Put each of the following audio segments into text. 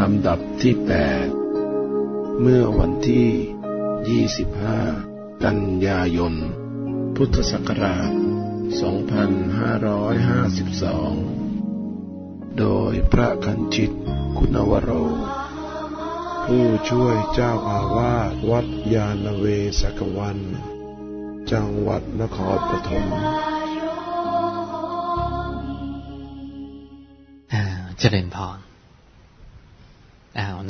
ลำดับที่ 8 เมื่อวันที่ 25 กันยายน พุทธศักราช 2552 โดยพระคันชิตคุณวโร ผู้ช่วยเจ้าอาวาสวัดยาณเวศกวัน จังหวัดนครปฐมเจริญพร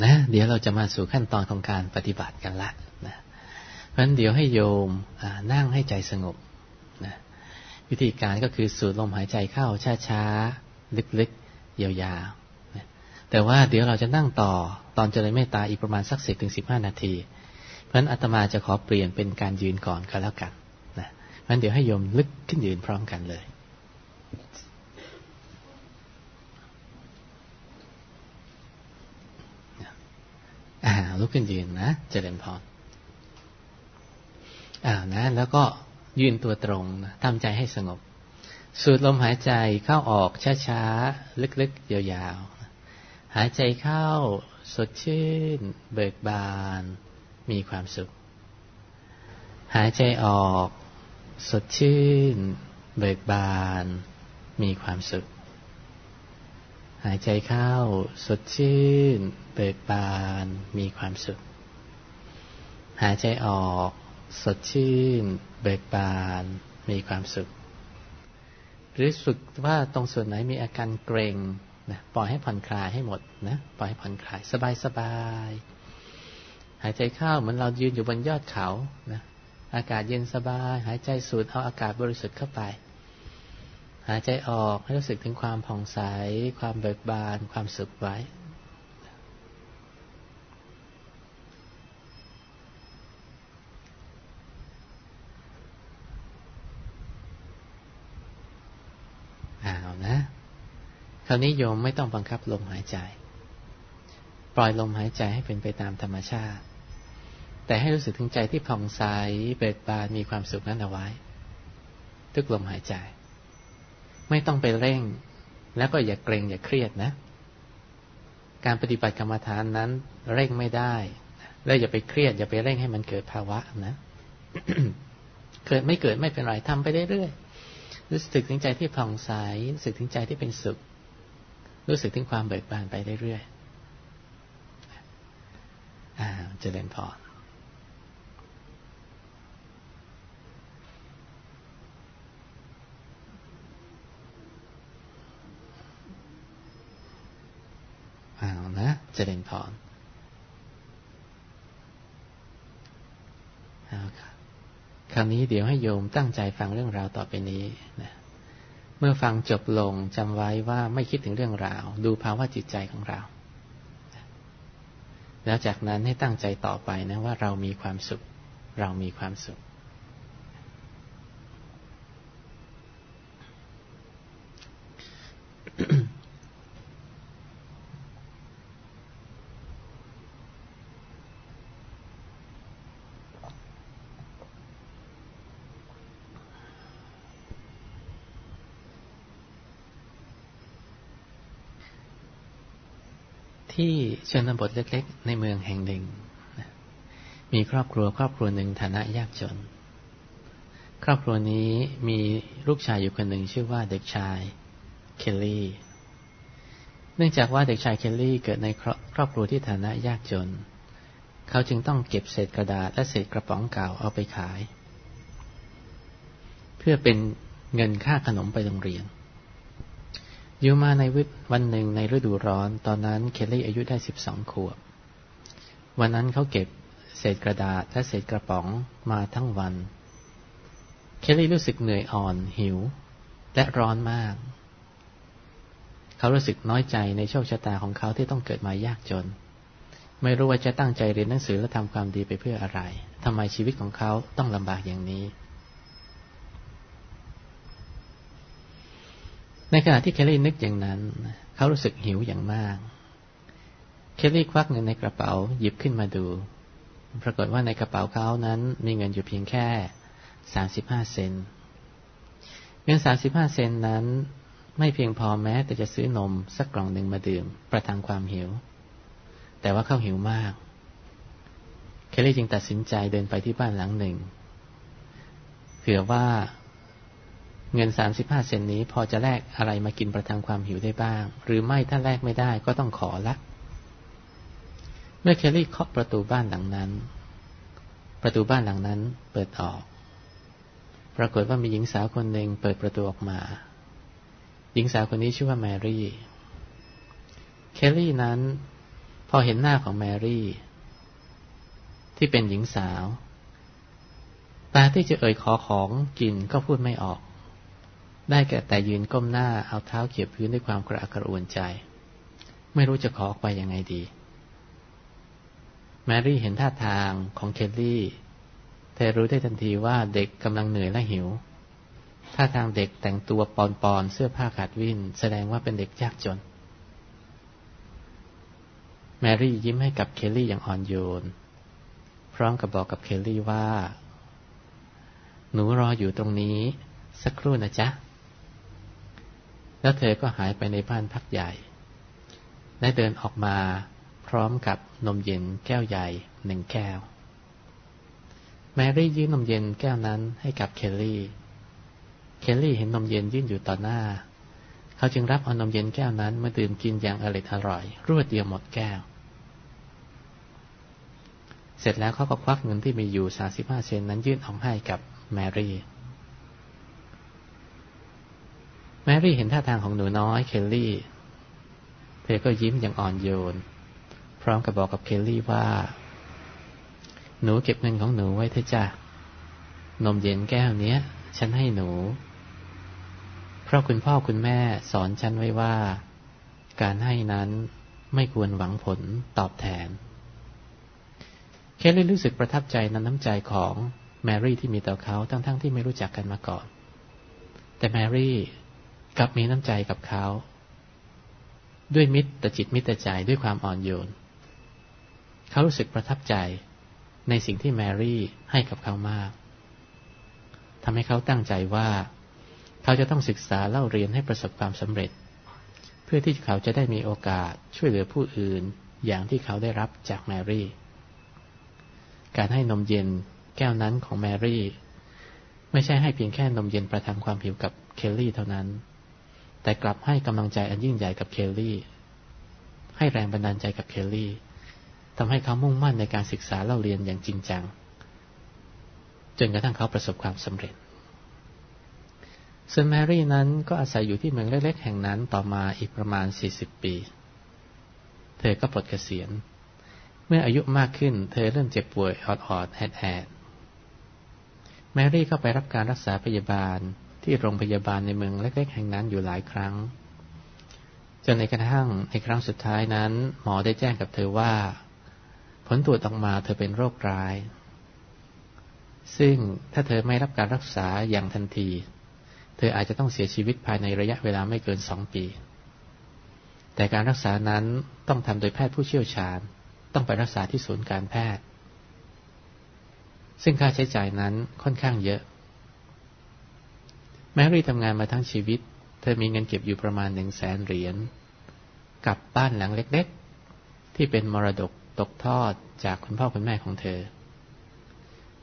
นะ เดี๋ยวเราจะมาสู่ขั้นตอนของการปฏิบัติกันละนะเพราะฉะนั้นเดี๋ยวให้โยมนั่งให้ใจสงบนะวิธีการก็คือสูดลมหายใจเข้าช้าๆลึกๆยาวๆนะแต่ว่าเดี๋ยวเราจะนั่งต่อตอนเจริญเมตตาอีกประมาณสักสิบถึงสิบห้านาที เพราะฉะนั้นอาตมาจะขอเปลี่ยนเป็นการยืนก่อนก็แล้วกันนะเพราะฉะนั้นเดี๋ยวให้โยมลึกขึ้นยืนพร้อมกันเลย อ่าลุกขึ้นยืนนะเจริญพรอ่านะ แล้วก็ยืนตัวตรงนะทำใจให้สงบ สูดลมหายใจเข้าออกช้าๆ ลึกๆ ยาวๆ หายใจเข้าสดชื่น เบิกบาน มีความสุข หายใจออก สดชื่น เบิกบาน มีความสุข หายใจเข้า สดชื่น เบิกบาน มีความสุข หายใจออก สดชื่น เบิกบาน มีความสุข หรือฝึกว่าตรงส่วนไหนมีอาการเกรงนะปล่อยให้ผ่อนคลายให้หมดนะปล่อยให้ผ่อนคลายสบายสบายหายใจเข้าเหมือนเรายืนอยู่บนยอดเขานะอากาศเย็นสบาย หายใจสูดเอาอากาศบริสุทธิ์เข้าไปายใจออกให้รู้สึกถึงความผ่องใส ความเบิกบาน ความสุขไว้ อ้าวนะ คราวนี้โยมไม่ต้องบังคับลมหายใจ ปล่อยลมหายใจให้เป็นไปตามธรรมชาติ แต่ให้รู้สึกถึงใจที่ผ่องใส เบิกบาน มีความสุขนั้นเอาไว้ ทุกลมหายใจ ไม่ต้องไปเร่ง แล้วก็อย่าเกรงอย่าเครียดนะ การปฏิบัติกรรมฐานนั้น เร่งไม่ได้ แล้วอย่าไปเครียด อย่าไปเร่งให้มันเกิดภาวะนะเกิดไม่เกิดไม่เป็นไรทำไปเรื่อยๆรู้สึกถึงใจที่ผ่องใสรู้สึกถึงใจที่เป็นสุข รู้สึกถึงความเบิกบานไปเรื่อยๆอ่าเจริญพร นะเจริญพรเอาครับคราวนี้เดี๋ยวให้โยมตั้งใจฟังเรื่องราวต่อไปนี้นะเมื่อฟังจบลงจำไว้ว่าไม่คิดถึงเรื่องราว ดูภาวะจิตใจของเรา แล้วจากนั้นให้ตั้งใจต่อไปนะว่าเรามีความสุข เรามีความสุข ชนบทเล็กๆ ในเมืองแห่งหนึ่ง มีครอบครัวครอบครัวหนึ่งฐานะยากจน ครอบครัวนี้มีลูกชายอยู่คนหนึ่งชื่อว่าเด็กชายเคลลี่ เนื่องจากว่าเด็กชายเคลลี่เกิดในครอบครัวที่ฐานะยากจน เขาจึงต้องเก็บเศษกระดาษและเศษกระป๋องเก่าเอาไปขาย เพื่อเป็นเงินค่าขนมไปโรงเรียน อยู่มาในวันหนึ่งในฤดูร้อน ตอนนั้นเคลลี่อายุได้สิบสองขวบ วันนั้นเขาเก็บเศษกระดาษและเศษกระป๋องมาทั้งวัน เคลลี่รู้สึกเหนื่อยอ่อนหิว และร้อนมาก เขารู้สึกน้อยใจในโชคชะตาของเขาที่ต้องเกิดมายากจน ไม่รู้ว่าจะตั้งใจเรียนหนังสือและทำความดีไปเพื่ออะไรทำไมชีวิตของเขาต้องลำบากอย่างนี้ ในขณะที่เคลลี่นึกอย่างนั้น เขารู้สึกหิวอย่างมาก เคลลี่ควักเงินในกระเป๋าหยิบขึ้นมาดู ปรากฏว่าในกระเป๋าเขานั้นมีเงินอยู่เพียงแค่สามสิบห้าเซน เงินสามสิบห้าเซนนั้น ไม่เพียงพอแม้แต่จะซื้อนมสักกล่องหนึ่งมาดื่ม ประทังความหิว แต่ว่าเขาหิวมาก เคลลี่จึงตัดสินใจเดินไปที่บ้านหลังหนึ่งเผื่อว่า เงินสามสิบห้าเซนนี้พอจะแลกอะไรมากินประทังความหิวได้บ้าง หรือไม่ถ้าแลกไม่ได้ก็ต้องขอละ เมื่อเคลลี่เคาะประตูบ้านหลังนั้น ประตูบ้านหลังนั้นเปิดออก ปรากฏว่ามีหญิงสาวคนหนึ่งเปิดประตูออกมา หญิงสาวคนนี้ชื่อว่าแมรี่ เคลลี่นั้น พอเห็นหน้าของแมรี่ ที่เป็นหญิงสาว ตาที่จะเอ่ยขอของกินก็พูดไม่ออก ได้แก่แต่ยืนก้มหน้าเอาเท้าเขี่ยพื้นด้วยความกระอักกระอ่วนใจ ไม่รู้จะขอออกไปยังไงดี แมรี่เห็นท่าทางของเคลลี่ เธอรู้ได้ทันทีว่าเด็กกำลังเหนื่อยและหิว ท่าทางเด็กแต่งตัวปอนๆเสื้อผ้าขาดวินแสดงว่าเป็นเด็กยากจน แมรี่ยิ้มให้กับเคลลี่อย่างอ่อนโยน พร้อมกับบอกกับเคลลี่ว่า หนูรออยู่ตรงนี้ สักครู่นะจ๊ะ แล้วเธอก็หายไปในบ้านพักใหญ่ ได้เดินออกมาพร้อมกับนมเย็นแก้วใหญ่หนึ่งแก้ว แมรี่ยื่นนมเย็นแก้วนั้นให้กับเคลลี่ เคลลี่เห็นนมเย็นยื่นอยู่ต่อหน้า เขาจึงรับเอานมเย็นแก้วนั้นมาดื่มกินอย่างอร่อยอร่อย รวดเดียวหมดแก้ว เสร็จแล้วเขาก็ควักเงินที่มีอยู่สาสิบห้าเซนนั้นยื่นออกให้กับแมรี่ แมรี่เห็นท่าทางของหนูน้อยเคลลี่ เธอก็ยิ้มอย่างอ่อนโยน พร้อมกับบอกกับเคลลี่ว่า หนูเก็บเงินของหนูไว้เถอะจ้ะ นมเย็นแก้วเนี้ย ฉันให้หนู เพราะคุณพ่อคุณแม่สอนฉันไว้ว่า การให้นั้นไม่ควรหวังผลตอบแทน เคลลี่รู้สึกประทับใจในน้ำใจของแมรี่ที่มีต่อเขาทั้งๆทที่ไม่รู้จักกันมาก่อน แต่แมรี่ กับมีน้ำใจกับเขาด้วยมิตรจิตมิตรใจด้วยความอ่อนโยน เขารู้สึกประทับใจในสิ่งที่แมรี่ให้กับเขามากทำให้เขาตั้งใจว่า เขาจะต้องศึกษาเล่าเรียนให้ประสบความสำเร็จ เพื่อที่เขาจะได้มีโอกาสช่วยเหลือผู้อื่นอย่างที่เขาได้รับจากแมรี่ การให้นมเย็นแก้วนั้นของแมรี่ ไม่ใช่ให้เพียงแค่นมเย็นประทังความหิวกับเคลลี่เท่านั้น แต่กลับให้กำลังใจอันยิ่งใหญ่กับเคลลี่ ให้แรงบันดาลใจกับเคลลี่ทำให้เขามุ่งมั่นในการศึกษาเล่าเรียนอย่างจริงจัง จนกระทั่งเขาประสบความสำเร็จส่วนแมรี่นั้นก็อาศัยอยู่ที่เมืองเล็กๆ แห่งนั้นต่อมาอีกประมาณ 40 ปี เธอก็ปลดเกษียณ เมื่ออายุมากขึ้น เธอเริ่มเจ็บป่วยออดๆแหดๆแมรี่ก็ไปรับการรักษาพยาบาล ที่โรงพยาบาลในเมืองเล็ก ๆ แห่งนั้นอยู่หลายครั้ง จนในกระทั่งในครั้งสุดท้ายนั้น หมอได้แจ้งกับเธอว่า ผลตรวจออกมาเธอเป็นโรคร้าย ซึ่งถ้าเธอไม่รับการรักษาอย่างทันที เธออาจจะต้องเสียชีวิตภายในระยะเวลาไม่เกินสองปี แต่การรักษานั้นต้องทำโดยแพทย์ผู้เชี่ยวชาญ ต้องไปรักษาที่ศูนย์การแพทย์ ซึ่งค่าใช้จ่ายนั้นค่อนข้างเยอะ แมรี่ทำงานมาทั้งชีวิต เธอมีเงินเก็บอยู่ประมาณหนึ่งแสนเหรียญกับบ้านหลังเล็กๆ ที่เป็นมรดกตกทอดจากคุณพ่อคุณแม่ของเธอ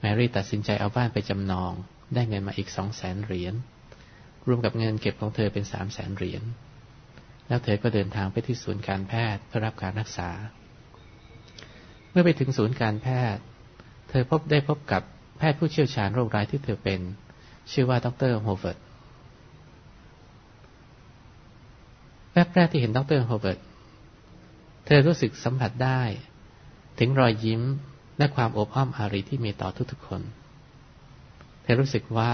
แมรี่ตัดสินใจเอาบ้านไปจำนอง ได้เงินมาอีกสองแสนเหรียญรวมกับเงินเก็บของเธอเป็นสามแสนเหรียญแล้วเธอก็เดินทางไปที่ศูนย์การแพทย์เพื่อรับการรักษา เมื่อไปถึงศูนย์การแพทย์ เธอพบได้พบกับแพทย์ผู้เชี่ยวชาญโรคร้ายที่เธอเป็น ชื่อว่าดรโฮเวิร์ดแวบแรกที่เห็นดรโฮเวิร์ดเธอรู้สึกสัมผัสได้ ถึงรอยยิ้มและความอบอ้อมอารีที่มีต่อทุกๆคน เธอรู้สึกว่า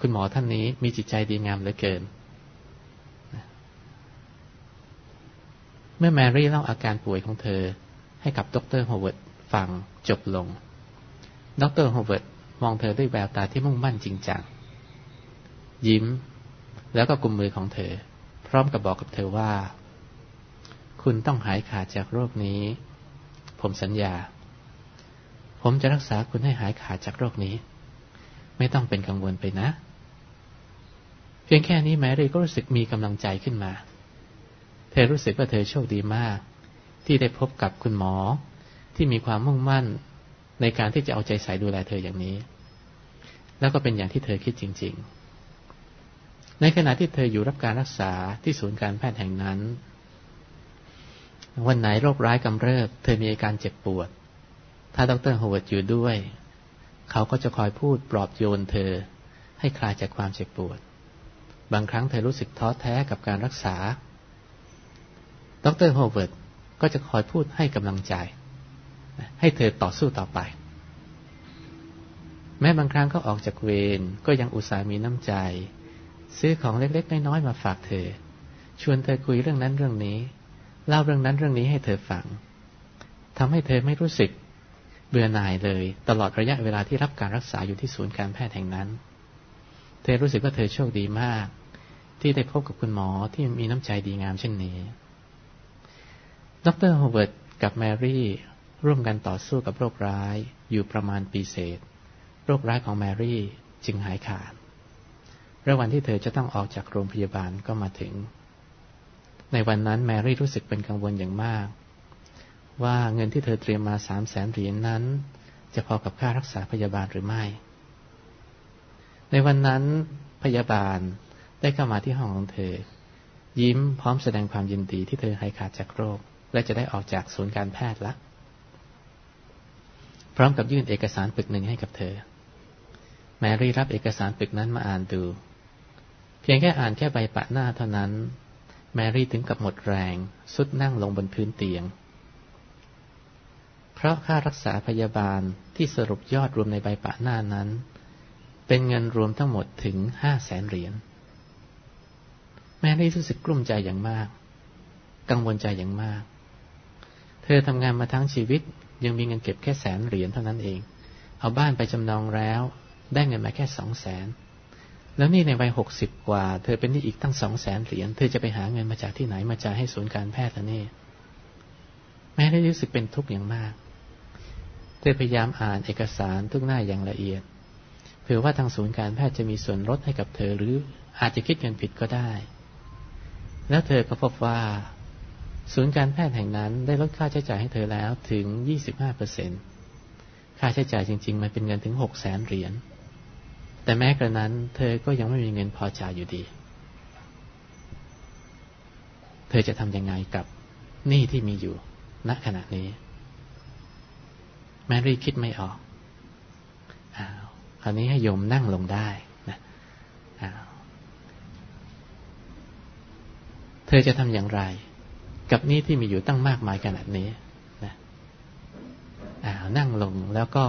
คุณหมอท่านนี้มีจิตใจดีงามเหลือเกิน เมื่อแมรี่เล่าอาการป่วยของเธอให้กับดรโฮเวิร์ดฟังจบลง ดรโฮเวิร์ด มองเธอด้วยแววตาที่มุ่งมั่นจริงจัง ยิ้ม แล้วก็กุมมือของเธอ พร้อมกับบอกกับเธอว่า คุณต้องหายขาดจากโรคนี้ ผมสัญญา ผมจะรักษาคุณให้หายขาดจากโรคนี้ ไม่ต้องเป็นกังวลไปนะ เพียงแค่นี้แมรี่ก็รู้สึกมีกำลังใจขึ้นมา เธอรู้สึกว่าเธอโชคดีมาก ที่ได้พบกับคุณหมอที่มีความมุ่งมั่น ในการที่จะเอาใจใส่ดูแลเธออย่างนี้ แล้วก็เป็นอย่างที่เธอคิดจริง ๆ ในขณะที่เธออยู่รับการรักษาที่ศูนย์การแพทย์แห่งนั้น วันไหนโรคร้ายกำเริบ เธอมีอาการเจ็บปวด ถ้าดรโฮเวิร์ดอยู่ด้วย เขาก็จะคอยพูดปลอบโยนเธอให้คลายจากความเจ็บปวด บางครั้งเธอรู้สึกท้อแท้กับการรักษา ดรโฮเวิร์ดก็จะคอยพูดให้กำลังใจ ให้เธอต่อสู้ต่อไป แม้บางครั้งเขาออกจากเวรก็ยังอุตส่าห์มีน้ำใจ ซื้อของเล็กๆน้อยๆมาฝากเธอ ชวนเธอคุยเรื่องนั้นเรื่องนี้ เล่าเรื่องนั้นเรื่องนี้ให้เธอฟังทำให้เธอไม่รู้สึกเบื่อหน่ายเลย ตลอดระยะเวลาที่รับการรักษาอยู่ที่ศูนย์การแพทย์แห่งนั้น เธอรู้สึกว่าเธอโชคดีมาก ที่ได้พบกับคุณหมอที่มีน้ำใจดีงามเช่นนี้ ดรโฮเวิร์ดกับแมรี่ ร่วมกันต่อสู้กับโรคร้ายอยู่ประมาณปีเศษ โรคร้ายของแมรี่จึงหายขาดและวันที่เธอจะต้องออกจากโรงพยาบาลก็มาถึง ในวันนั้นแมรี่รู้สึกเป็นกังวลอย่างมาก ว่าเงินที่เธอเตรียมมาสามแสนเหรียญนั้น จะพอกับค่ารักษาพยาบาลหรือไม่ ในวันนั้นพยาบาลได้เข้ามาที่ห้องของเธอ ยิ้มพร้อมแสดงความยินดีที่เธอหายขาดจากโรค และจะได้ออกจากศูนย์การแพทย์ล้ว พร้อมกับยื่นเอกสารปึกหนึ่งให้กับเธอ แมรี่รับเอกสารปึกนั้นมาอ่านดู เพียงแค่อ่านแค่ใบปะหน้าเท่านั้น แมรี่ถึงกับหมดแรงสุดนั่งลงบนพื้นเตียง เพราะค่ารักษาพยาบาลที่สรุปยอดรวมในใบปะหน้านั้น เป็นเงินรวมทั้งหมดถึงห้าแสนเหรียญแมรี่รู้สึกกลุ้มใจอย่างมาก กังวลใจอย่างมาก เธอทำงานมาทั้งชีวิต ยังมีเงินเก็บแค่แสนเหรียญเท่านั้นเอง เอาบ้านไปจำนองแล้ว ได้เงินมาแค่สองแสนแล้วนี่ในวัยหกสิบกว่า เธอเป็นนี่อีกตั้งสองแสนเหรียญเธอจะไปหาเงินมาจากที่ไหนมาจ่ายให้ศูนย์การแพทย์นี่แม้ได้รู้สึกเป็นทุกข์อย่างมาก เธอพยายามอ่านเอกสารทุกหน้าอย่างละเอียดเผื่อว่าทางศูนย์การแพทย์จะมีส่วนลดให้กับเธอหรืออาจจะคิดเงินผิดก็ได้ แล้วเธอก็พบว่า ศูนย์การแพทย์แห่งนั้นได้ลดค่าใช้จ่ายให้เธอแล้วถึง 25เปอร์เซ็นค่าใช้จ่ายจริง ๆ มันเป็นเงินถึง6แสนเหรียญ แต่แม้กระนั้น เธอก็ยังไม่มีเงินพอจ่ายอยู่ดี เธอจะทำยังไงกับหนี้ที่มีอยู่ณขณะนี้ แมรี่คิดไม่ออกอ้าวคราวนี้ให้โยมนั่งลงได้นะอ้าวเธอจะทำอย่างไร กับนี้ที่มีอยู่ตั้งมากมายขนาดนี้นะอ่านั่งลงแล้วก็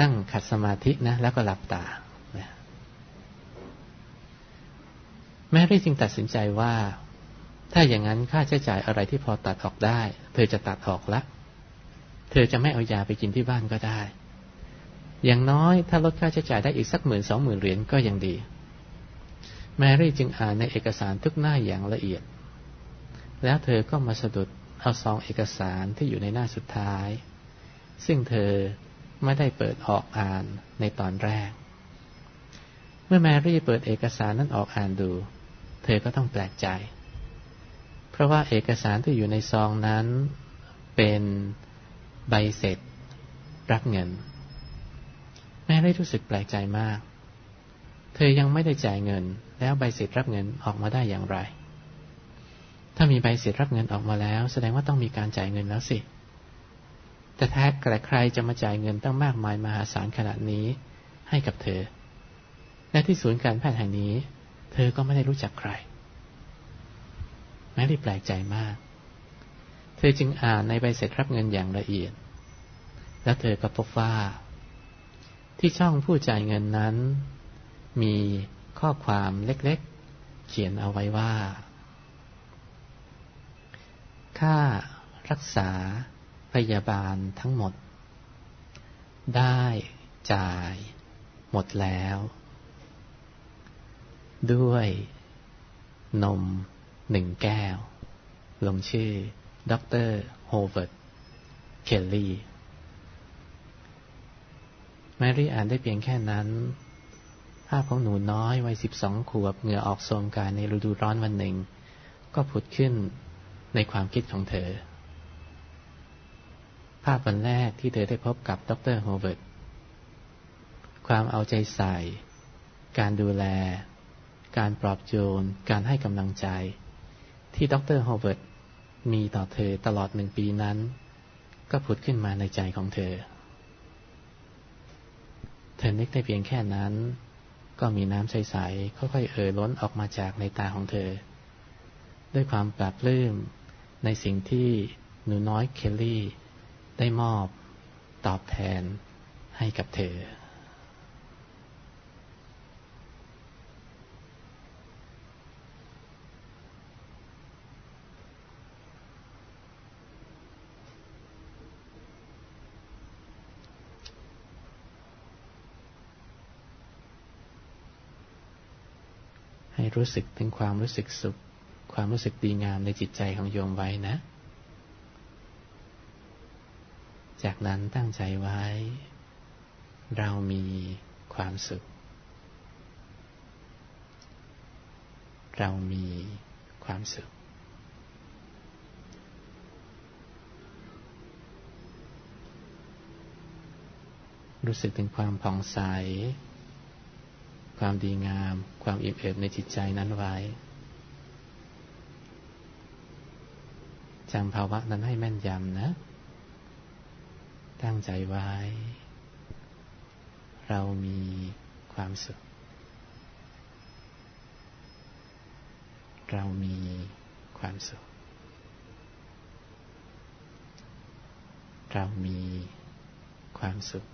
นั่งขัดสมาธินะ แล้วก็หลับตานะแม่รี่จึงตัดสินใจว่า ถ้าอย่างนั้นค่าใช้จ่ายอะไรที่พอตัดออกได้ เธอจะตัดออกละ เธอจะไม่เอายาไปกินที่บ้านก็ได้ อย่างน้อยถ้าลดค่าใช้จ่ายได้อีกสักหมื่นสองหมื่นเหรียญก็ยังดี แมรี่จึงอ่านในเอกสารทุกหน้าอย่างละเอียด แล้วเธอก็มาสะดุดเอาซองเอกสารที่อยู่ในหน้าสุดท้าย ซึ่งเธอไม่ได้เปิดออกอ่านในตอนแรก เมื่อแมรี่เปิดเอกสารนั้นออกอ่านดู เธอก็ต้องแปลกใจ เพราะว่าเอกสารที่อยู่ในซองนั้นเป็นใบเสร็จรับเงิน แมรี่รู้สึกแปลกใจมาก เธอยังไม่ได้จ่ายเงิน แล้วใบเสร็จรับเงินออกมาได้อย่างไร ถ้ามีใบเสร็จรับเงินออกมาแล้ว แสดงว่าต้องมีการจ่ายเงินแล้วสิ แต่แท้แต่ใครจะมาจ่ายเงินตั้งมากมายมหาศาลขนาดนี้ให้กับเธอ และที่ศูนย์การแพทย์แห่งนี้ เธอก็ไม่ได้รู้จักใคร แม้ที่แปลกใจมาก เธอจึงอ่านในใบเสร็จรับเงินอย่างละเอียด แล้วเธอก็พบว่า ที่ช่องผู้จ่ายเงินนั้น มีข้อความเล็กๆ เขียนเอาไว้ว่า ค่ารักษาพยาบาลทั้งหมด ได้จ่าย หมดแล้ว ด้วย นมหนึ่งแก้ว ลงชื่อด็อกเตอร์โฮเวิร์ด เคลลี่แมรี่อ่านได้เพียงแค่นั้น ภาพของหนูน้อยวัยสิบสองขวบเหงื่อออกโซมกายในฤดูร้อนวันหนึ่ง ก็ผุดขึ้น ในความคิดของเธอ ภาพวันแรกที่เธอได้พบกับดรโฮเวิร์ดความเอาใจใส่ การดูแล การปลอบโยน การให้กำลังใจ ที่ดรโฮเวิร์ดมีต่อเธอตลอดหนึ่งปีนั้น ก็ผุดขึ้นมาในใจของเธอ เธอนึกได้เพียงแค่นั้น ก็มีน้ำใสๆค่อยๆเอ่อล้นออกมาจากในตาของเธอ ด้วยความปราบลื้ม ในสิ่งที่หนูน้อยเคลลี่ ได้มอบตอบแทนให้กับเธอ ให้รู้สึกถึงความรู้สึกสุข ความรู้สึกดีงามในจิตใจของโยมไว้นะ จากนั้นตั้งใจไว้ เรามีความสุข เรามีความสุขรู้สึกถึงความผ่องใส ความดีงาม ความอิ่มเอิบในจิตใจนั้นไว้ จำภาวะนั้นให้แม่นยำนะ ตั้งใจไว้ เรามีความสุข เรามีความสุข เรามีความสุข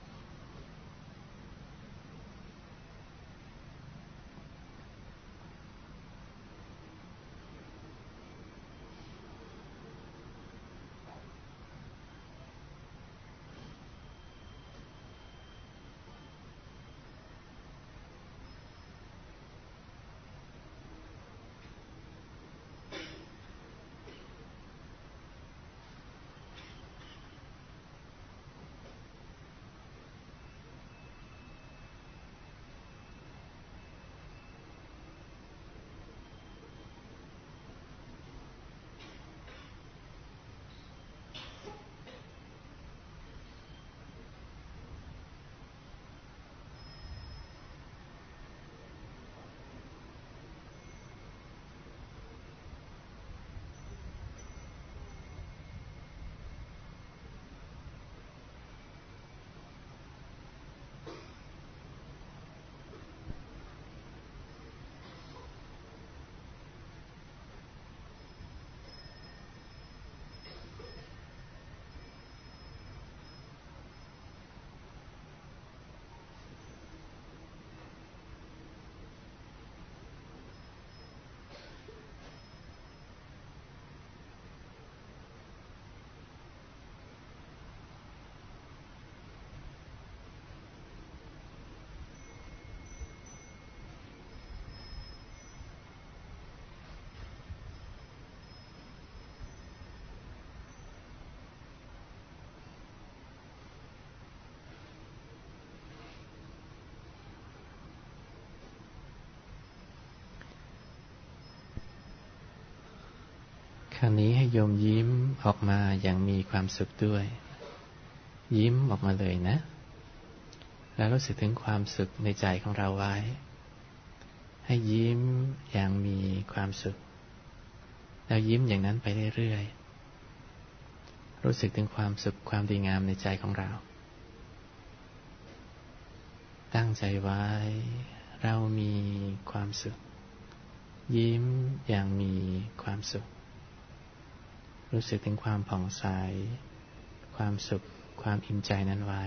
คราวนี้ให้โยมยิ้มออกมาอย่างมีความสุขด้วย ยิ้มออกมาเลยนะ แล้วรู้สึกถึงความสุขในใจของเราไว้ ให้ยิ้มอย่างมีความสุข แล้วยิ้มอย่างนั้นไปเรื่อยๆ รู้สึกถึงความสุขความดีงามในใจของเรา ตั้งใจไว้ เรามีความสุข ยิ้มอย่างมีความสุข รู้สึกถึงความผ่องใส ความสุข ความอิ่มใจนั้นไว้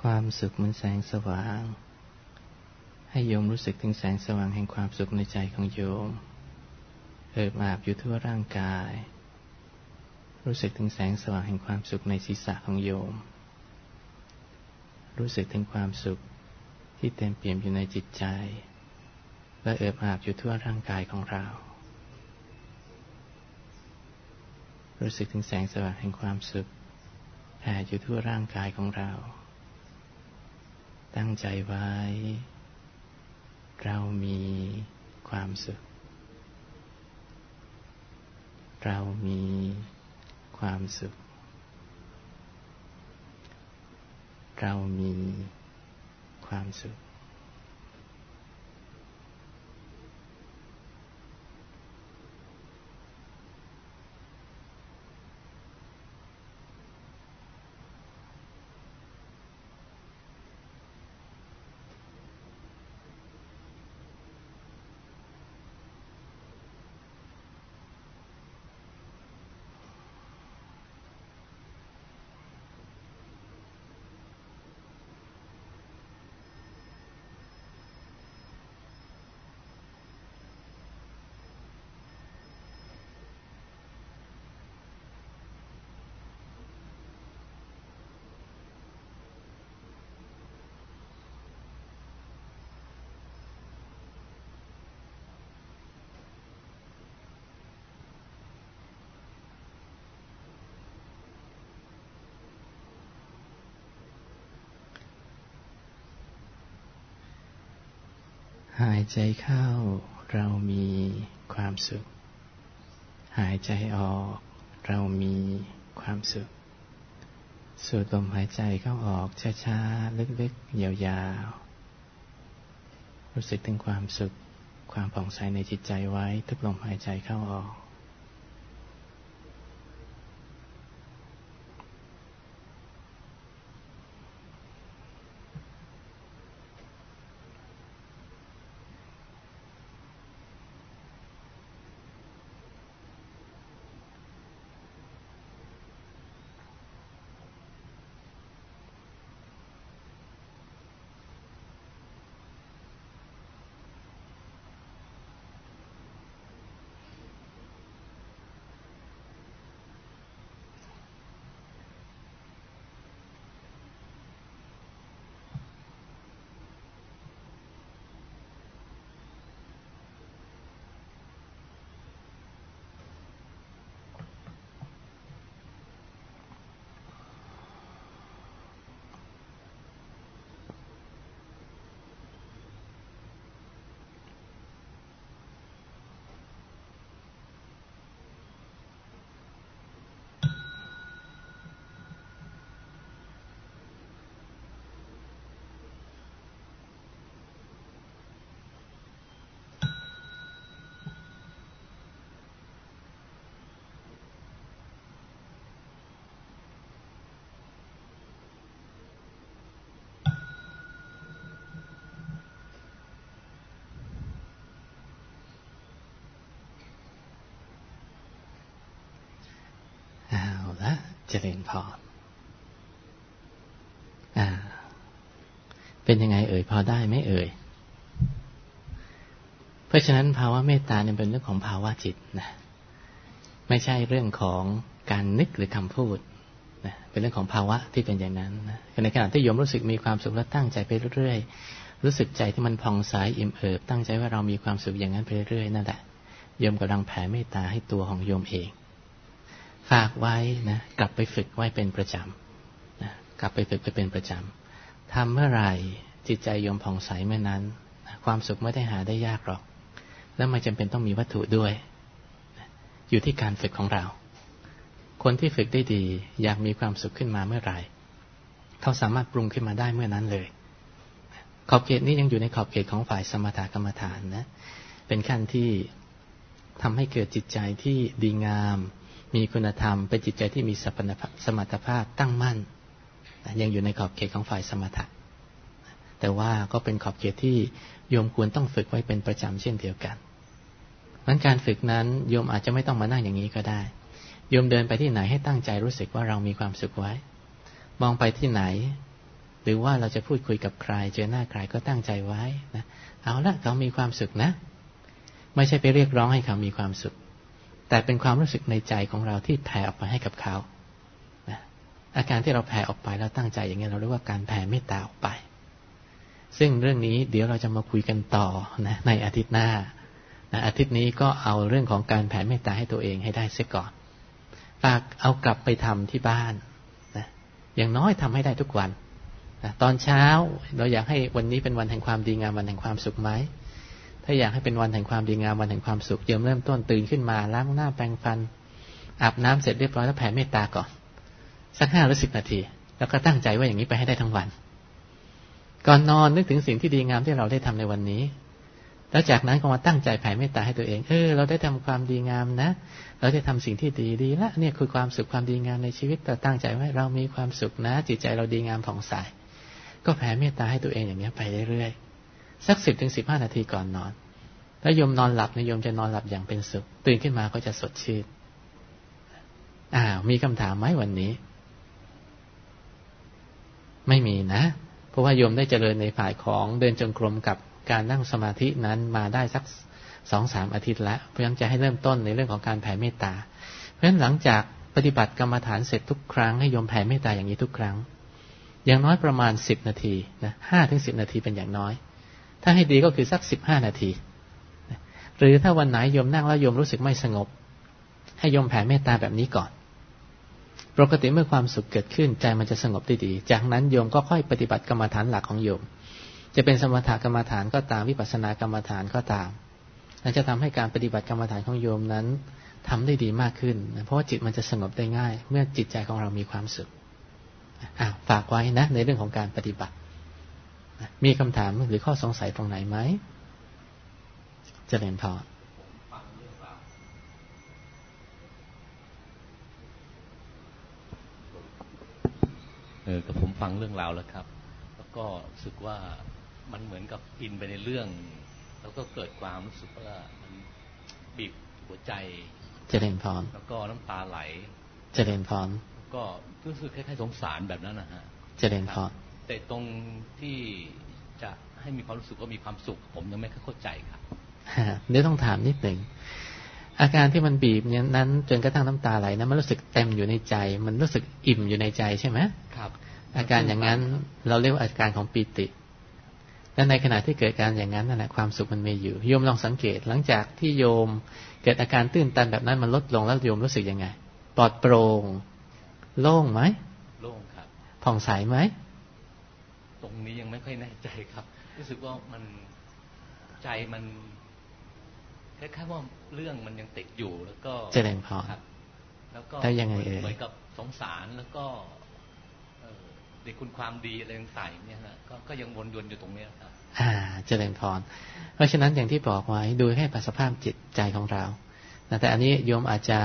ความสุขเหมันแสงสว่าง ให้โยมรู้สึกถึงแสงสว่างแห่งความสุขในใจของโยม เอิบอาบอยู่ทั่วร่างกาย รู้สึกถึงแสงสว่างแห่งความสุขในศีรษะของโยม รู้สึกถึงความสุขที่เต็มเปี่ยมอยู่ในจิตใจ และเอิบอาบอยู่ทั่วร่างกายของเรา รู้สึกถึงแสงสว่างแห่งความสุขแผ่อยู่ทั่วร่างกายของเรา ตั้งใจไว้ เรามีความสุข เรามีความสุข เรามีความสุข ใจเข้าเรามีความสุข หายใจออกเรามีความสุข สูดลมหายใจเข้าออกช้าๆ ลึกๆ ยาวๆ รู้สึกถึงความสุข ความผ่องใสในจิตใจไว้ทุกลมหายใจเข้าออก เจริญพรอ่า เป็นยังไงเอ่ยพอได้ไหมเอ่ย เพราะฉะนั้นภาวะเมตตาเนี่ยเป็นเรื่องของภาวะจิตนะ ไม่ใช่เรื่องของการนึกหรือคำพูดนะเป็นเรื่องของภาวะที่เป็นอย่างนั้นนะในขณะที่โยมรู้สึกมีความสุขและตั้งใจไปเรื่อยๆ รู้สึกใจที่มันพองใสอิ่มเอิบ ตั้งใจว่าเรามีความสุขอย่างนั้นไปเรื่อยๆนั่นแหละโยมกำลังแผ่เมตตาให้ตัวของโยมเอง ฝากไว้นะกลับไปฝึกไว้เป็นประจำนะกลับไปฝึกไปเป็นประจำทำเมื่อไหร่จิตใจโยมผ่องใสเมื่อนั้น ความสุขไม่ได้หาได้ยากหรอก แล้วไม่จำเป็นต้องมีวัตถุด้วย อยู่ที่การฝึกของเรา คนที่ฝึกได้ดี อยากมีความสุขขึ้นมาเมื่อไหร่เขาสามารถปรุงขึ้นมาได้เมื่อนั้นเลย ขอบเขตนี้ยังอยู่ในขอบเขตของฝ่ายสมถกรรมฐานนะ เป็นขั้นที่ทำให้เกิดจิตใจที่ดีงาม มีคุณธรรม เป็นจิตใจที่มีสมรรถภาพตั้งมั่น ยังอยู่ในขอบเขตของฝ่ายสมถะ แต่ว่าก็เป็นขอบเขตที่โยมควรต้องฝึกไว้เป็นประจำเช่นเดียวกันนั้นการฝึกนั้นโยมอาจจะไม่ต้องมานั่งอย่างนี้ก็ได้ โยมเดินไปที่ไหนให้ตั้งใจรู้สึกว่าเรามีความสุขไว้ มองไปที่ไหน หรือว่าเราจะพูดคุยกับใคร เจอหน้าใครก็ตั้งใจไว้นะ เอาละเขามีความสุขนะ ไม่ใช่ไปเรียกร้องให้เขามีความสุข แต่เป็นความรู้สึกในใจของเราที่แผ่ออกไปให้กับเขานะอาการที่เราแผ่ออกไปแล้วตั้งใจอย่างนี้เราเรียกว่าการแผ่เมตตาออกไป ซึ่งเรื่องนี้เดี๋ยวเราจะมาคุยกันต่อนะในอาทิตย์หน้านะอาทิตย์นี้ก็เอาเรื่องของการแผ่เมตตาให้ตัวเองให้ได้เสียก่อนฝากเอากลับไปทำที่บ้านนะอย่างน้อยทำให้ได้ทุกวันนะตอนเช้าเราอยากให้วันนี้เป็นวันแห่งความดีงามวันแห่งความสุขไหม ถ้าอยากให้เป็นวันแห่งความดีงามวันแห่งความสุขเยิ่มเริ่มต้นตื่นขึ้นมาล้างหน้าแปรงฟัน อาบน้ำเสร็จเรียบร้อยแล้วแผ่เมตตาก่อนสักห้าหรือสิบนาที แล้วก็ตั้งใจว่าอย่างนี้ไปให้ได้ทั้งวัน ก่อนนอนนึกถึงสิ่งที่ดีงามที่เราได้ทำในวันนี้ แล้วจากนั้นก็มาตั้งใจแผ่เมตตาให้ตัวเอง เออ เราได้ทำความดีงามนะ เราได้ทำสิ่งที่ดีดีละเนี่ยคือความสุขความดีงามในชีวิตเราตั้งใจไว้เรามีความสุขนะ จิตใจเราดีงามผ่องใสก็แผ่เมตตาให้ตัวเองอย่างนี้ไปเรื่อยๆ สักสิบถึงสิบห้านาทีก่อนนอน แล้วโยมนอนหลับนยโยมจะนอนหลับอย่างเป็นสุข ตื่นขึ้นมาก็จะสดชื่นอ้าวมีคำถามไหมวันนี้ ไม่มีนะ เพราะว่าโยมได้เจริญในฝ่ายของเดินจงกรมกับการนั่งสมาธินั้นมาได้สักสองสามอาทิตย์แล้วเพราะฉะนั้นจะให้เริ่มต้นในเรื่องของการแผ่เมตตา เพราะฉะนั้นหลังจากปฏิบัติกรรมฐานเสร็จทุกครั้งให้โยมแผ่เมตตาอย่างนี้ทุกครั้ง อย่างน้อยประมาณสิบนาทีนะห้าถึงสิบนาทีเป็นอย่างน้อย ถ้าให้ดีก็คือสักสิบห้านาที หรือถ้าวันไหนโยมนั่งแล้วโยมรู้สึกไม่สงบ ให้โยมแผ่เมตตาแบบนี้ก่อน ปกติเมื่อความสุขเกิดขึ้นใจมันจะสงบได้ดี จากนั้นโยมก็ค่อยปฏิบัติกรรมฐานหลักของโยม จะเป็นสมถกรรมฐานก็ตามวิปัสสนากรรมฐานก็ตามนั่นจะทำให้การปฏิบัติกรรมฐานของโยมนั้นทำได้ดีมากขึ้น เพราะว่าจิตมันจะสงบได้ง่าย เมื่อจิตใจของเรามีความสุขฝากไว้นะในเรื่องของการปฏิบัติ มีคำถามหรือข้อสงสัยตรงไหนไหมจะเรียนพอเออกับผมฟังเรื่องราวแล้วครับ แล้วก็รู้สึกว่ามันเหมือนกับอินไปในเรื่อง แล้วก็เกิดความรู้สึกว่ามันบีบหัวใจ เจริญพรแล้วก็น้ำตาไหล เจริญพรก็รู้สึกคล้ายๆสงสารแบบนั้นนะฮะ เจริญพร แต่ตรงที่จะให้มีความรู้สึกว่ามีความสุข ผมยังไม่เข้าใจครับเดี๋ยวต้องถามนิดหนึ่งอาการที่มันบีบเนี่ยนั้นจนกระทั่งน้ำตาไหลนะมันรู้สึกเต็มอยู่ในใจ มันรู้สึกอิ่มอยู่ในใจใช่ไหมครับ อาการอย่างนั้นเราเรียกว่าอาการของปีติ และในขณะที่เกิดการอย่างนั้นนั่นแหละความสุขมันมีอยู่โยมลองสังเกต หลังจากที่โยมเกิดอาการตื้นตันแบบนั้นมันลดลงแล้วโยมรู้สึกยังไงปลอดโปร่งโล่งไหมโล่งครับผ่องใสไหม ตรงนี้ยังไม่ค่อยแน่ใจครับ รู้สึกว่ามันใจมันคล้ายๆว่าเรื่องมันยังติดอยู่แล้วก็เจริญพรแล้วก็ยังไงเอ่ยเหมือนกับสงสารแล้วก็ในคุณความดีอะไรต่างๆเนี่ยฮะก็ยังวนวนอยู่ตรงนี้ครับอ่า เจริญพร เพราะฉะนั้นอย่างที่บอกไว้ดูให้ปัสภาพจิตใจของเราแต่อันนี้โยมอาจจะ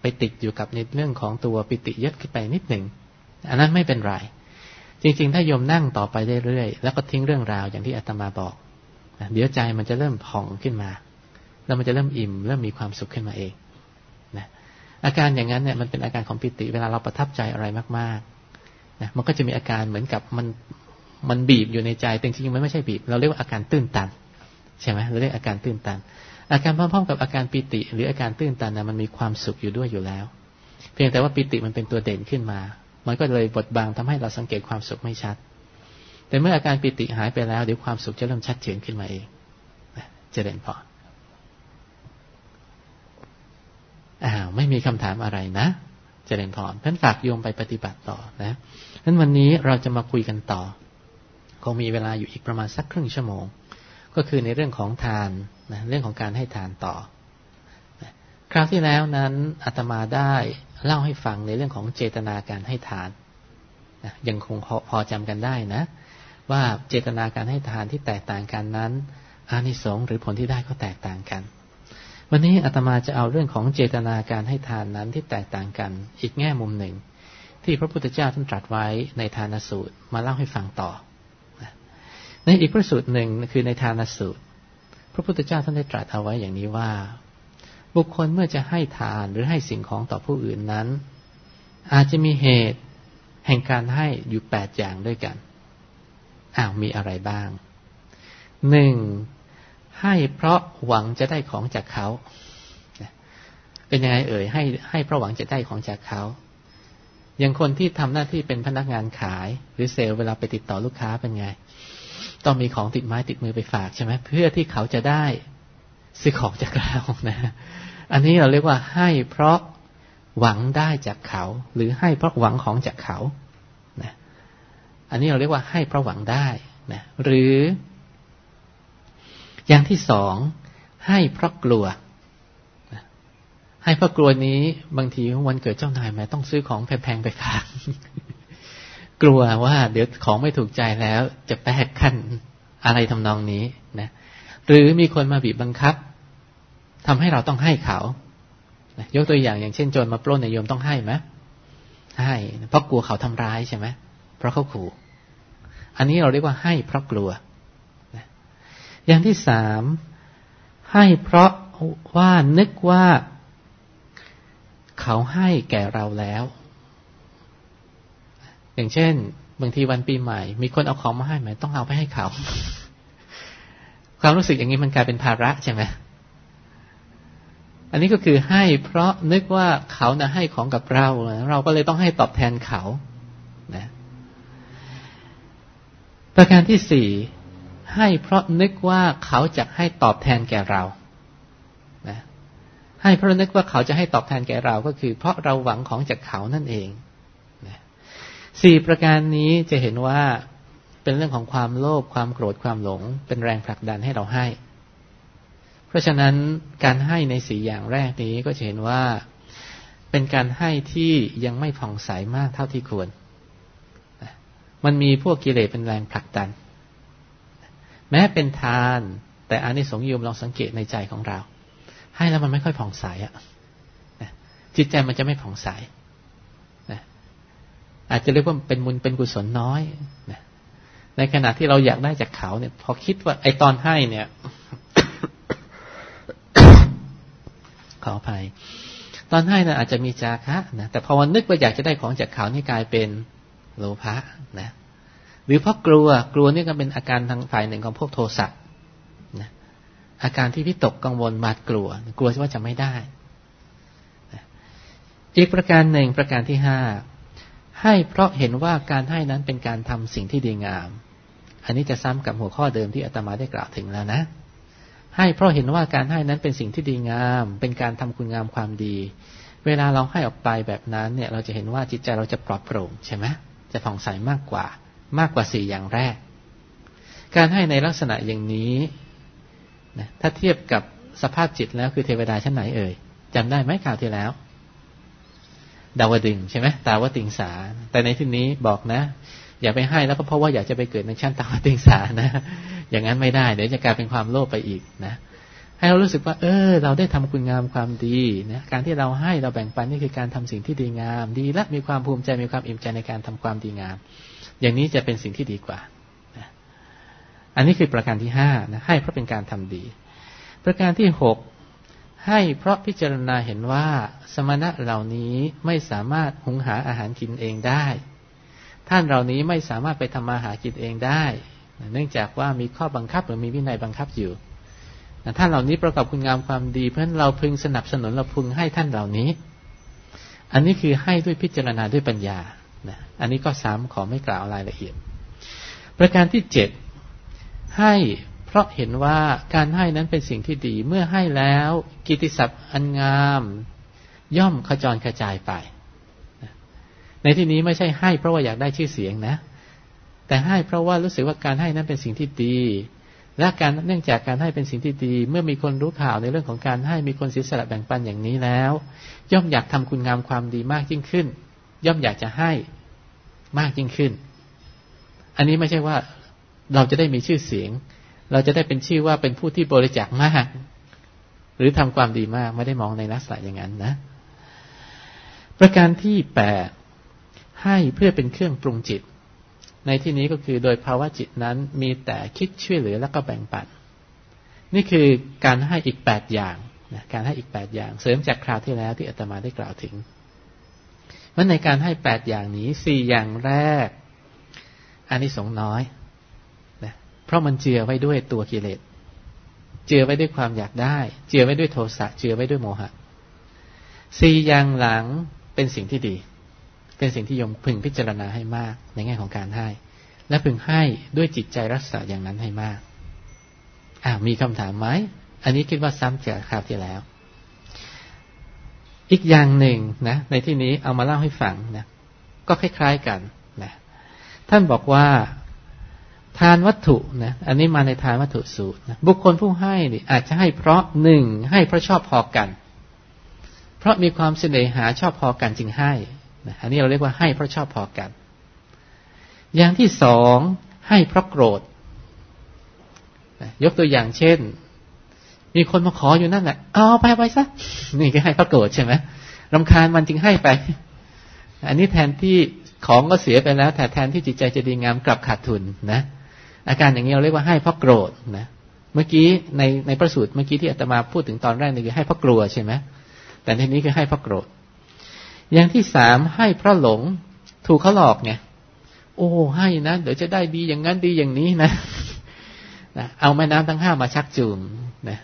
ไปติดอยู่กับในเรื่องของตัวปิติยึดขึ้นไปนิดหนึ่งอันนั้นไม่เป็นไร จริง ๆ ถ้าโยมนั่งต่อไปเรื่อยๆแล้วก็ทิ้งเรื่องราวอย่างที่อาตมาบอกเดี๋ยวใจมันจะเริ่มผ่องขึ้นมา แล้วมันจะเริ่มอิ่ม เริ่มมีความสุขขึ้นมาเองนะอาการอย่างนั้นเนี่ยมันเป็นอาการของปิติ เวลาเราประทับใจอะไรมากๆนะมันก็จะมีอาการเหมือนกับมันมันบีบอยู่ในใจแต่จริงๆมันไม่ใช่บีบ เราเรียกว่าอาการตื้นตัน ใช่ไหมเราเรียกอาการตื้นตัน อาการพร้อมๆกับอาการปิติ หรืออาการตื้นตันนะมันมีความสุขอยู่ด้วยอยู่แล้ว เพียงแต่ว่าปิติมันเป็นตัวเด่นขึ้นมา มันก็เลยบดบังทำให้เราสังเกตความสุขไม่ชัด แต่เมื่ออาการปิติหายไปแล้วเดี๋ยวความสุขจะเริ่มชัดเจนขึ้นมาเองเจริญพรอ้าวไม่มีคำถามอะไรนะเจริญพรท่านฝากโยมไปปฏิบัติต่อนะนั้นวันนี้เราจะมาคุยกันต่อ คงมีเวลาอยู่อีกประมาณสักครึ่งชั่วโมง ก็คือในเรื่องของทานนะเรื่องของการให้ทานต่อ ราวที่แล้วนั้นอาตมาได้เล่าให้ฟังในเรื่องของเจตนาการให้ทานนะยังคงพอจำกันได้นะ ว่าเจตนาการให้ทานที่แตกต่างกันนั้น อานิสงส์หรือผลที่ได้ก็แตกต่างกัน วันนี้อาตมาจะเอาเรื่องของเจตนาการให้ทานนั้นที่แตกต่างกัน อีกแง่มุมหนึ่ง ที่พระพุทธเจ้าท่านตรัสไว้ในทานสูตรมาเล่าให้ฟังต่อในอีกพระสูตรหนึ่งคือในทานสูตร พระพุทธเจ้าท่านได้ตรัสเอาไว้อย่างนี้ว่า บุคคลเมื่อจะให้ทานหรือให้สิ่งของต่อผู้อื่นนั้น อาจจะมีเหตุแห่งการให้อยู่แปดอย่างด้วยกัน อ้าวมีอะไรบ้างหนึ่งให้เพราะหวังจะได้ของจากเขา เป็นยังไงเอ่ยให้ให้เพราะหวังจะได้ของจากเขา อย่างคนที่ทำหน้าที่เป็นพนักงานขาย หรือเซลล์เวลาไปติดต่อลูกค้าเป็นไง ต้องมีของติดไม้ติดมือไปฝากใช่ไหมเพื่อที่เขาจะได้ซื้อของจากเรานะ อันนี้เราเรียกว่าให้เพราะหวังได้จากเขา หรือให้เพราะหวังของจากเขานะอันนี้เราเรียกว่าให้เพราะหวังได้นะหรือ อย่างที่สองให้เพราะกลัวให้เพราะกลัวนี้บางทีวันเกิดเจ้านายแมาต้องซื้อของแพงๆไปฝากกลัวว่าเดี๋ยวของไม่ถูกใจแล้วจะแปกขั้นอะไรทำนองนี้นะหรือมีคนมาบีบบังคับ ทำให้เราต้องให้เขายกตัวอย่างอย่างเช่นโจรมาปล้นในโยมต้องให้ไหมให้ เพราะกลัวเขาทำร้ายใช่ไหมเพราะเขาขู่อันนี้เราเรียกว่าให้เพราะกลัวอย่างที่สามให้เพราะว่านึกว่า เขาให้แก่เราแล้ว อย่างเช่น บางทีวันปีใหม่ มีคนเอาของมาให้ไหมต้องเอาไปให้เขา ความรู้สึกอย่างนี้มันกลายเป็นภาระใช่ไหม อันนี้ก็คือให้เพราะนึกว่าเขานะให้ของกับเรา เราก็เลยต้องให้ตอบแทนเขานะประการที่สี่ให้เพราะนึกว่าเขาจะให้ตอบแทนแก่เรานะให้เพราะนึกว่าเขาจะให้ตอบแทนแก่เราก็คือ เพราะเราหวังของจากเขานั่นเองนะสี่ประการนี้จะเห็นว่าเป็นเรื่องของความโลภความโกรธความหลง เป็นแรงผลักดันให้เราให้ เพราะฉะนั้นการให้ในสีอย่างแรกนี้ก็จะเห็นว่าเป็นการให้ที่ยังไม่ผ่องใสมากเท่าที่ควร มันมีพวกกิเลสเป็นแรงผลักดัน แม้เป็นทาน แต่อานิสงส์ยมลองสังเกตในใจของเรา ให้แล้วมันไม่ค่อยผ่องใสอะจิตใจมันจะไม่ผ่องใสอาจจะเรียกว่าเป็นมุนเป็นกุศลน้อย ในขณะที่เราอยากได้จากเขาเนี่ย พอคิดว่าไอตอนให้เนี่ย ขออภัย ตอนให้นะอาจจะมีจาคะนะแต่พอวันนึกว่าอยากจะได้ของจากเขานี่กลายเป็นโลภะนะหรือเพราะกลัวกลัวนี่ก็เป็นอาการทางฝ่ายหนึ่งของพวกโทสะนะอาการที่พิตกกังวลบาดกลัว กลัวว่าจะไม่ได้นะอีกประการหนึ่งประการที่ห้าให้เพราะเห็นว่าการให้นั้นเป็นการทำสิ่งที่ดีงาม อันนี้จะซ้ำกับหัวข้อเดิมที่อาตมาได้กล่าวถึงแล้วนะ ให้เพราะเห็นว่าการให้นั้นเป็นสิ่งที่ดีงาม เป็นการทำคุณงามความดี เวลาเราให้ออกไปแบบนั้นเนี่ย เราจะเห็นว่าจิตใจเราจะปลอดโปร่งใช่ไหมจะผ่องใสมากกว่า มากกว่าสี่อย่างแรก การให้ในลักษณะอย่างนี้นะถ้าเทียบกับสภาพจิตแล้วคือเทวดาชั้นไหนเอ่ยจำได้ไหมข่าวที่แล้ว ดาวดึงใช่ไหมตาวติงสา แต่ในที่นี้บอกนะ อย่าไปให้แล้วก็เพราะว่าอยากจะไปเกิดในชั้นตาวติงสานะ อย่างนั้นไม่ได้ เดี๋ยวจะกลายเป็นความโลภไปอีกนะ ให้เรารู้สึกว่า เออ เราได้ทำคุณงามความดีนะการที่เราให้เราแบ่งปันนี่คือการทำสิ่งที่ดีงาม ดีและมีความภูมิใจมีความอิ่มใจในการทำความดีงาม อย่างนี้จะเป็นสิ่งที่ดีกว่านะอันนี้คือประการที่ห้านะให้เพราะเป็นการทำดี ประการที่หกให้เพราะพิจารณาเห็นว่าสมณะเหล่านี้ไม่สามารถหุงหาอาหารกินเองได้ ท่านเหล่านี้ไม่สามารถไปทำมาหากินเองได้ เนื่องจากว่ามีข้อบังคับหรือมีวินัยบังคับอยู่ท่านเหล่านี้ประกอบคุณงามความดี เพราะฉะนั้นเราพึงสนับสนุนเราพึงให้ท่านเหล่านี้ อันนี้คือให้ด้วยพิจารณาด้วยปัญญานะอันนี้ก็ซ้ำขอไม่กล่าวรายละเอียด ประการที่เจ็ดให้เพราะเห็นว่าการให้นั้นเป็นสิ่งที่ดี เมื่อให้แล้ว กิติศัพท์อันงาม ย่อมขจรกระจายไป ในที่นี้ไม่ใช่ให้เพราะว่าอยากได้ชื่อเสียงนะ แต่ให้เพราะว่ารู้สึกว่าการให้นั้นเป็นสิ่งที่ดี และการเนื่องจากการให้เป็นสิ่งที่ดี เมื่อมีคนรู้ข่าวในเรื่องของการให้มีคนเสียสละแบ่งปันอย่างนี้แล้ว ย่อมอยากทำคุณงามความดีมากยิ่งขึ้น ย่อมอยากจะให้มากยิ่งขึ้น อันนี้ไม่ใช่ว่าเราจะได้มีชื่อเสียง เราจะได้เป็นชื่อว่าเป็นผู้ที่บริจาคมาก หรือทำความดีมากไม่ได้มองในลักษณะอย่างนั้นนะ ประการที่แปดให้เพื่อเป็นเครื่องปรุงจิต ในที่นี้ก็คือโดยภาวะจิตนั้นมีแต่คิดช่วยเหลือแล้วก็แบ่งปัน นี่คือการให้อีกแปดอย่างนะการให้อีกแปดอย่าง เสริมจากคราวที่แล้วที่อาตมาได้กล่าวถึงว่าในการให้แปดอย่างนี้สี่อย่างแรกอันนี้สงน้อยนะเพราะมันเจือไว้ด้วยตัวกิเลสเจือไว้ด้วยความอยากได้ เจือไว้ด้วยโทสะเจือไว้ด้วยโมหะสี่อย่างหลังเป็นสิ่งที่ดี เป็นสิ่งที่ยมพึงพิจารณาให้มาก ในแง่ของการให้ และพึงให้ด้วยจิตใจรักษาอย่างนั้นให้มากอ่ามีคำถามไหมอันนี้คิดว่าซ้ำจากคราวที่แล้ว อีกอย่างหนึ่งนะ ในที่นี้เอามาเล่าให้ฟังนะก็คล้าย ๆกันนะท่านบอกว่าทานวัตถุนะอันนี้มาในทานวัตถุสูตรนะบุคคลผู้ให้นี่อาจจะให้เพราะหนึ่งให้เพราะชอบพอกัน เพราะมีความเสน่หาชอบพอกันจึงให้ อันนี้เราเรียกว่าให้เพราะชอบพอกัน อย่างที่สองให้เพราะโกรธยกตัวอย่างเช่น มีคนมาขออยู่นั่นแหละเอาไปไปซะนี่ก็ให้เพราะโกรธใช่ไหมรำคาญมันจึงให้ไป อันนี้แทนที่ของก็เสียไปแล้วแต่แทนที่จิตใจจะดีงามกลับขาดทุนนะอาการอย่างนี้เราเรียกว่าให้เพราะโกรธนะเมื่อกี้ในในประสูตรเมื่อกี้ที่อาตมาพูดถึงตอนแรกนี่คือให้เพราะกลัวใช่ไหมแต่ในนี้คือให้เพราะโกรธ อย่างที่สามให้เพราะหลง ถูกเขาหลอกไงโอ้ให้นะเดี๋ยวจะได้ดีอย่างนั้นดีอย่างนี้นะนะเอาแม่น้ำทั้งห้ามาชักจูงนะ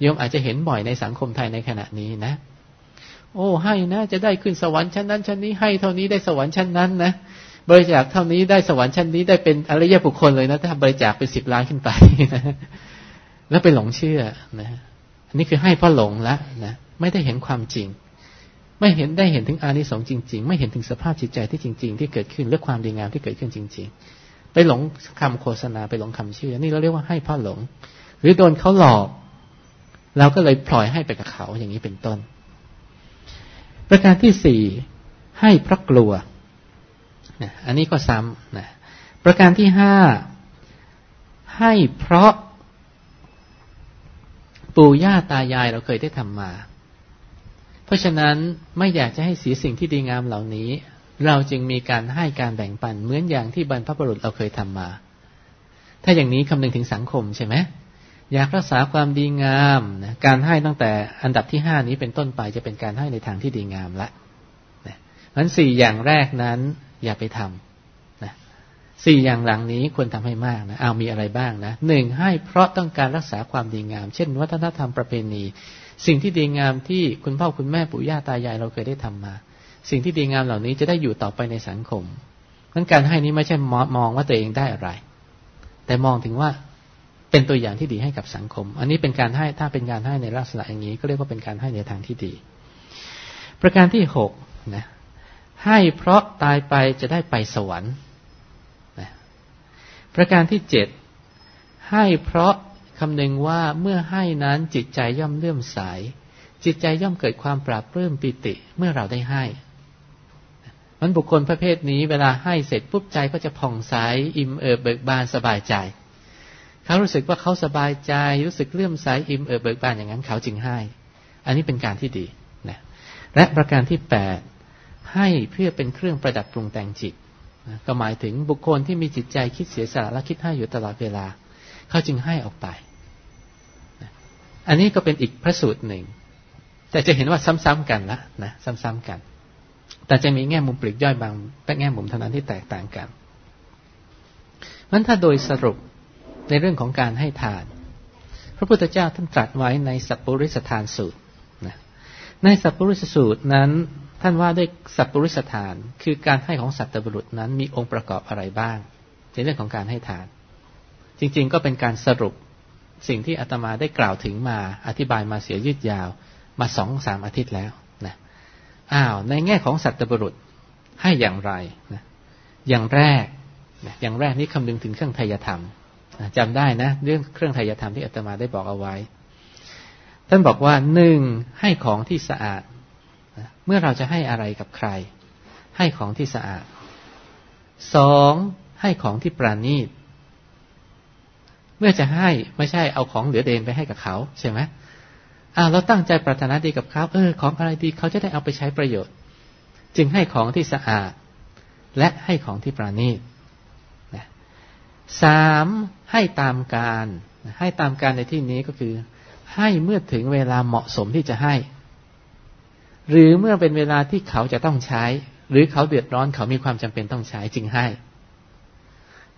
โยมอาจจะเห็นบ่อยในสังคมไทยในขณะนี้นะ โอ้ให้นะจะได้ขึ้นสวรรค์ชั้นนั้นชั้นนี้ให้เท่านี้ได้สวรรค์ชั้นนั้นนะบริจาคเท่านี้ได้สวรรค์ชั้นนี้ได้เป็นอริยบุคคลเลยนะถ้าบริจาคเป็นสิบล้านขึ้นไปนะแล้วไปหลงเชื่อนะอันนี้คือให้เพราะหลงละนะไม่ได้เห็นความจริง ไม่เห็นได้เห็นถึงอานิสงส์จริง ๆ ไม่เห็นถึงสภาพจิตใจที่จริง ๆ ที่เกิดขึ้นและความดีงามที่เกิดขึ้นจริง ๆ ไปหลงคำโฆษณาไปหลงคำเชื่อ นี่เราเรียกว่าให้พราะหลง หรือโดนเขาหลอกเราก็เลยปล่อยให้ไปกับเขาอย่างนี้เป็นต้น ประการที่สี่ให้เพราะกลัวนะอันนี้ก็ซ้ำนะประการที่ห้าให้เพราะปู่ย่าตายายเราเคยได้ทำมา เพราะฉะนั้นไม่อยากจะให้เสียสิ่งที่ดีงามเหล่านี้ เราจึงมีการให้การแบ่งปันเหมือนอย่างที่บรรพบุรุษเราเคยทำมา ถ้าอย่างนี้คำนึงถึงสังคมใช่ไหมอยากรักษาความดีงามนะการให้ตั้งแต่อันดับที่ห้านี้เป็นต้นไปจะเป็นการให้ในทางที่ดีงามละนะนั้นสี่อย่างแรกนั้น อย่าไปทำนะสี่อย่างหลังนี้ควรทำให้มากนะเอามีอะไรบ้างนะหนึ่งให้เพราะต้องการรักษาความดีงาม เช่น วัฒนธรรมประเพณี สิ่งที่ดีงามที่คุณพ่อคุณแม่ปู่ย่าตายายเราเคยได้ทำมา สิ่งที่ดีงามเหล่านี้จะได้อยู่ต่อไปในสังคมนั้นการให้นี้ไม่ใช่มองว่าตัวเองได้อะไร แต่มองถึงว่าเป็นตัวอย่างที่ดีให้กับสังคม อันนี้เป็นการให้ถ้าเป็นการให้ในลักษณะอย่างนี้ ก็เรียกว่าเป็นการให้ในทางที่ดี ประการที่หกนะให้เพราะตายไปจะได้ไปสวรรค์นะประการที่เจ็ดให้เพราะ คำนึงว่าเมื่อให้นั้นจิตใจย่อมเลื่อมใสจิตใจย่อมเกิดความปราบปลื้มปิติเมื่อเราได้ให้มันบุคคลประเภทนี้เวลาให้เสร็จปุ๊บใจก็จะผ่องใสอิ่มเอิบเบิกบานสบายใจเขารู้สึกว่าเขาสบายใจรู้สึกเลื่อมใสอิ่มเอิบเบิกบานอย่างนั้นเขาจึงให้ อันนี้เป็นการที่ดีนะและประการที่แปดให้เพื่อเป็นเครื่องประดับปรุงแต่งจิตก็หมายถึงบุคคลที่มีจิตใจคิดเสียสละและคิดให้อยู่ตลอดเวลา เขาจึงให้ออกไป อันนี้ก็เป็นอีกพระสูตรหนึ่ง แต่จะเห็นว่าซ้ำๆกันละนะซ้ำๆกัน แต่จะมีแง่มุมปลีกย่อยบางแง่มุมเท่านั้นที่แตกต่างกันนั้นถ้าโดยสรุปในเรื่องของการให้ทาน พระพุทธเจ้าท่านตรัสไว้ในสัพปริสทานสูตรในสัพปริสสูตรนั้นท่านว่าด้วยสัพปริสทาน คือการให้ของสัตว์บุรุษนั้นมีองค์ประกอบอะไรบ้าง ในเรื่องของการให้ทาน จริง ๆ ก็เป็นการสรุปสิ่งที่อาตมาได้กล่าวถึงมาอธิบายมาเสียยืดยาว มาสองสามอาทิตย์แล้วนะอ้าวในแง่ของสัตว์บุรุษให้อย่างไรนะอย่างแรกนะอย่างแรกนี้คำนึงถึงเครื่องไทยธรรมจำได้นะ เรื่องเครื่องไทยธรรมที่อาตมาได้บอกเอาไว้ ท่านบอกว่าหนึ่งให้ของที่สะอาดเมื่อเราจะให้อะไรกับใคร ให้ของที่สะอาดสองให้ของที่ปราณีต เมื่อจะให้ไม่ใช่เอาของเหลือเดนไปให้กับเขาใช่ไหมอ่าเราตั้งใจปรารถนาดีกับเขาเออ ของอะไรดีเขาจะได้เอาไปใช้ประโยชน์ จึงให้ของที่สะอาด และให้ของที่ปราณีตสามให้ตามการ ให้ตามการในที่นี้ก็คือ ให้เมื่อถึงเวลาเหมาะสมที่จะให้ หรือเมื่อเป็นเวลาที่เขาจะต้องใช้ หรือเขาเดือดร้อนเขามีความจำเป็นต้องใช้จึงให้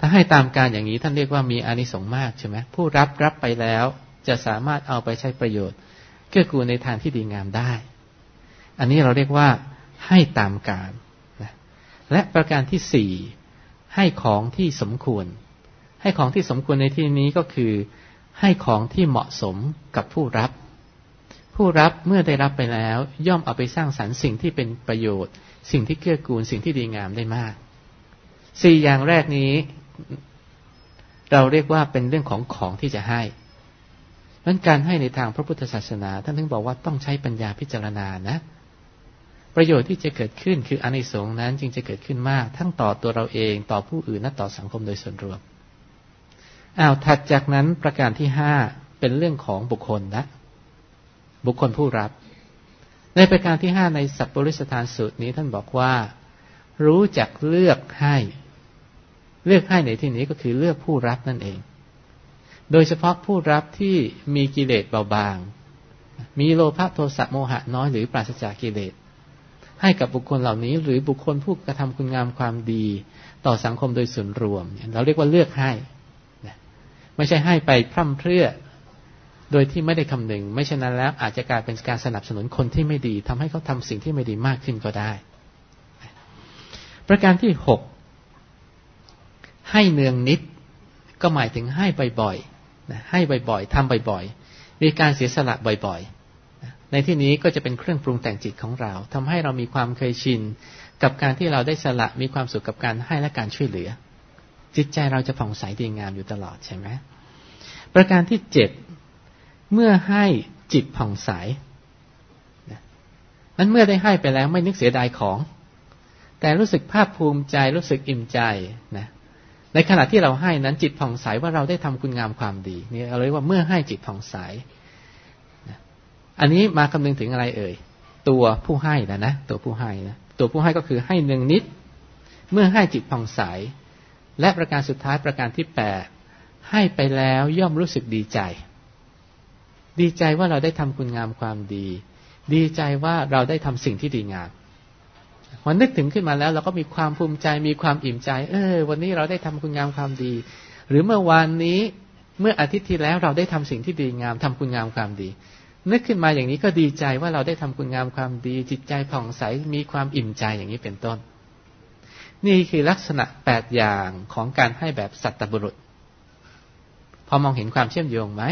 ถ้าให้ตามการอย่างนี้ท่านเรียกว่ามีอานิสงส์มากใช่ไหมผู้รับรับไปแล้วจะสามารถเอาไปใช้ประโยชน์เกื้อกูลในทางที่ดีงามได้ อันนี้เราเรียกว่าให้ตามการนะและประการที่สี่ให้ของที่สมควร ให้ของที่สมควรในที่นี้ก็คือ ให้ของที่เหมาะสมกับผู้รับ ผู้รับเมื่อได้รับไปแล้ว ย่อมเอาไปสร้างสรรค์สิ่งที่เป็นประโยชน์ สิ่งที่เกื้อกูลสิ่งที่ดีงามได้มากสี่อย่างแรกนี้ เราเรียกว่าเป็นเรื่องของของที่จะให้นั้นการให้ในทางพระพุทธศาสนา ท่านถึงบอกว่าต้องใช้ปัญญาพิจารณานะ ประโยชน์ที่จะเกิดขึ้นคืออานิสงส์นั้นจึงจะเกิดขึ้นมาก ทั้งต่อตัวเราเองต่อผู้อื่นและต่อสังคมโดยส่วนรวมอ้าวถัดจากนั้นประการที่ห้าเป็นเรื่องของบุคคลละบุคคลผู้รับ ในประการที่ห้าในสัพปริสถานสูตรนี้ท่านบอกว่า รู้จักเลือกให้ เลือกให้ในที่นี้ก็คือเลือกผู้รับนั่นเอง โดยเฉพาะผู้รับที่มีกิเลสเบาบาง มีโลภะโทสะโมหะน้อยหรือปราศจากกิเลส ให้กับบุคคลเหล่านี้ หรือบุคคลผู้กระทำคุณงามความดีต่อสังคมโดยส่วนรวม เราเรียกว่าเลือกให้ไม่ใช่ให้ไปพร่ำเพรื่อ โดยที่ไม่ได้คำนึง ไม่เช่นนั้นแล้วอาจจะกลายเป็นการสนับสนุนคนที่ไม่ดีทำให้เขาทำสิ่งที่ไม่ดีมากขึ้นก็ได้ ประการที่หก ให้เนืองนิด ก็หมายถึงให้บ่อยๆนะให้บ่อยๆทำบ่อยๆ มีการเสียสละบ่อยๆ ในที่นี้ก็จะเป็นเครื่องปรุงแต่งจิตของเราทำให้เรามีความเคยชิน กับการที่เราได้สละมีความสุขกับการให้และการช่วยเหลือ จิตใจเราจะผ่องใสดีงามอยู่ตลอดใช่ไหมประการที่เจ็ดเมื่อให้จิตผ่องใสนั้นเมื่อได้ให้ไปแล้วไม่นึกเสียดายของ แต่รู้สึกภาคภูมิใจรู้สึกอิ่มใจนะ ในขณะที่เราให้นั้นจิตผ่องใสว่าเราได้ทำคุณงามความดีนี่เราเรียกว่าเมื่อให้จิตผ่องใสอันนี้มาคำนึงถึงอะไรเอ่ย ตัวผู้ให้นะนะตัวผู้ให้นะตัวผู้ให้ก็คือให้หนึ่งนิด เมื่อให้จิตผ่องใส และประการสุดท้ายประการที่แปดให้ไปแล้วย่อมรู้สึกดีใจ ดีใจว่าเราได้ทำคุณงามความดี ดีใจว่าเราได้ทำสิ่งที่ดีงาม พอนึกถึงขึ้นมาแล้ว เราก็มีความภูมิใจมีความอิ่มใจ เออ วันนี้เราได้ทำคุณงามความดี หรือเมื่อวานนี้เมื่ออาทิตย์ที่แล้วเราได้ทำสิ่งที่ดีงามทำคุณงามความดี นึกขึ้นมาอย่างนี้ก็ดีใจว่าเราได้ทำคุณงามความดี จิตใจผ่องใสมีความอิ่มใจอย่างนี้เป็นต้น นี่คือลักษณะแปดอย่างของการให้แบบสัตบุรุษ พอมองเห็นความเชื่อมโยงไหม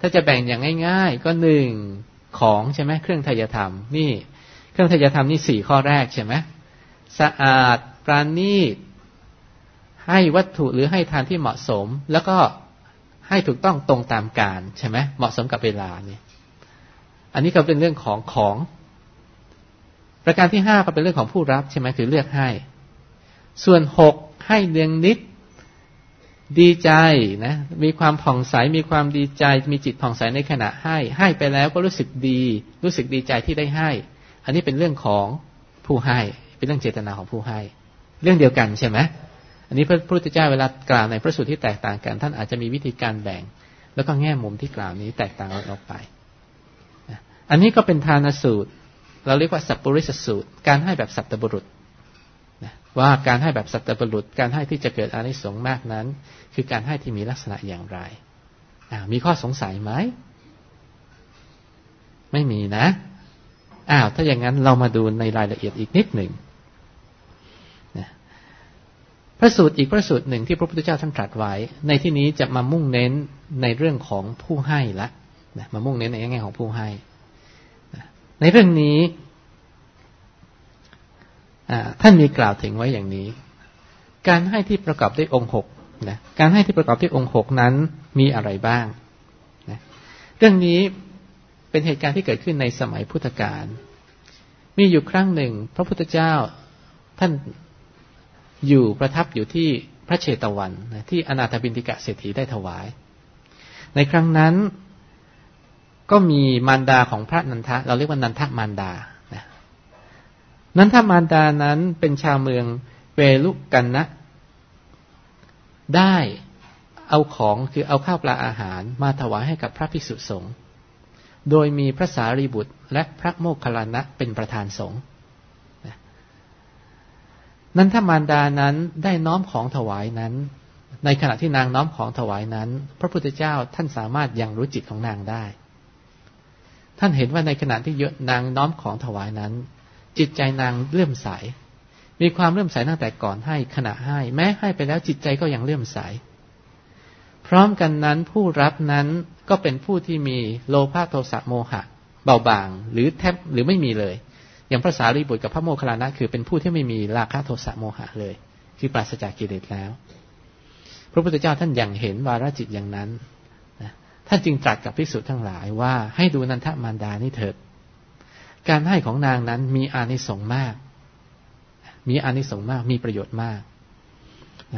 ถ้าจะแบ่งอย่างง่าย ๆ ก็หนึ่งของใช่ไหมเครื่องทายธรรม นี่ เครื่องทายธรรมนี่สี่ข้อแรกใช่ไหมสะอาดปราณีตให้วัตถุหรือให้ทานที่เหมาะสม แล้วก็ให้ถูกต้องตรงตามการใช่ไหมเหมาะสมกับเวลาเนี่ย อันนี้ก็เป็นเรื่องของของ ประการที่ห้าก็เป็นเรื่องของผู้รับใช่ไหมคือเลือกให้ ส่วนหกให้เนืองนิด ดีใจนะ มีความผ่องใสมีความดีใจ มีจิตผ่องใสในขณะให้ ให้ไปแล้วก็รู้สึกดี รู้สึกดีใจที่ได้ให้ อันนี้เป็นเรื่องของผู้ให้ เป็นเรื่องเจตนาของผู้ให้ เรื่องเดียวกันใช่ไหมอันนี้พระพุทธเจ้าเวลากล่าวในพระสูตรที่แตกต่างกัน ท่านอาจจะมีวิธีการแบ่ง แล้วก็แง่มุมที่กล่าวนี้แตกต่างออกไป อันนี้ก็เป็นทานสูตร เราเรียกว่าสัพปริสสูตร การให้แบบสัตบุรุษว่าการให้แบบสัตบุรุษ การให้ที่จะเกิดอานิสงส์มากนั้น คือการให้ที่มีลักษณะอย่างไร มีข้อสงสัยไหม ไม่มีนะ อ้าวถ้าอย่างนั้นเรามาดูในรายละเอียดอีกนิดหนึ่งนะพระสูตรอีกพระสูตรหนึ่งที่พระพุทธเจ้าท่านตรัสไว้ ในที่นี้จะมามุ่งเน้นในเรื่องของผู้ให้ละนะมามุ่งเน้นในแง่ของผู้ให้นะในเรื่องนี้ท่านมีกล่าวถึงไว้อย่างนี้ การให้ที่ประกอบด้วยองค์หกนะการให้ที่ประกอบด้วยองค์หกนั้นมีอะไรบ้างนะเรื่องนี้ เป็นเหตุการณ์ที่เกิดขึ้นในสมัยพุทธกาลมีอยู่ครั้งหนึ่ง พระพุทธเจ้าท่านอยู่ประทับอยู่ที่พระเชตวันที่อนาถบินติกะเศรษฐีได้ถวาย ในครั้งนั้นก็มีมารดาของพระนันทะ เราเรียกว่านันทมารดานันทมารดานั้นเป็นชาวเมืองเวลุกันนะ ได้เอาของคือเอาข้าวปลาอาหารมาถวายให้กับพระภิกษุสงฆ์ โดยมีพระสารีบุตร และพระโมคคัลลานะเป็นประธานสงฆ์นั้นทมารดานั้นได้น้อมของถวายนั้น ในขณะที่นางน้อมของถวายนั้น พระพุทธเจ้าท่านสามารถยังรู้จิตของนางได้ ท่านเห็นว่าในขณะที่นางน้อมของถวายนั้น จิตใจนางเลื่อมใส มีความเลื่อมใสตั้งแต่ก่อนให้ขณะให้ แม้ให้ไปแล้วจิตใจก็ยังเลื่อมใส พร้อมกันนั้นผู้รับนั้นก็เป็นผู้ที่มีโลภะโทสะโมหะ เบาบาง หรือแทบหรือไม่มีเลย อย่างพระสารีบุตรกับพระโมคคัลลานะคือเป็นผู้ที่ไม่มีราคะโทสะโมหะเลย คือปราศจากกิเลสแล้ว พระพุทธเจ้าท่านยังเห็นวาระจิตอย่างนั้นท่านจึงตรัสกับภิกษุทั้งหลายว่าให้ดูนันทมารดานี่เถิด การให้ของนางนั้นมีอานิสงส์มาก มีอานิสงส์มากมีประโยชน์มาก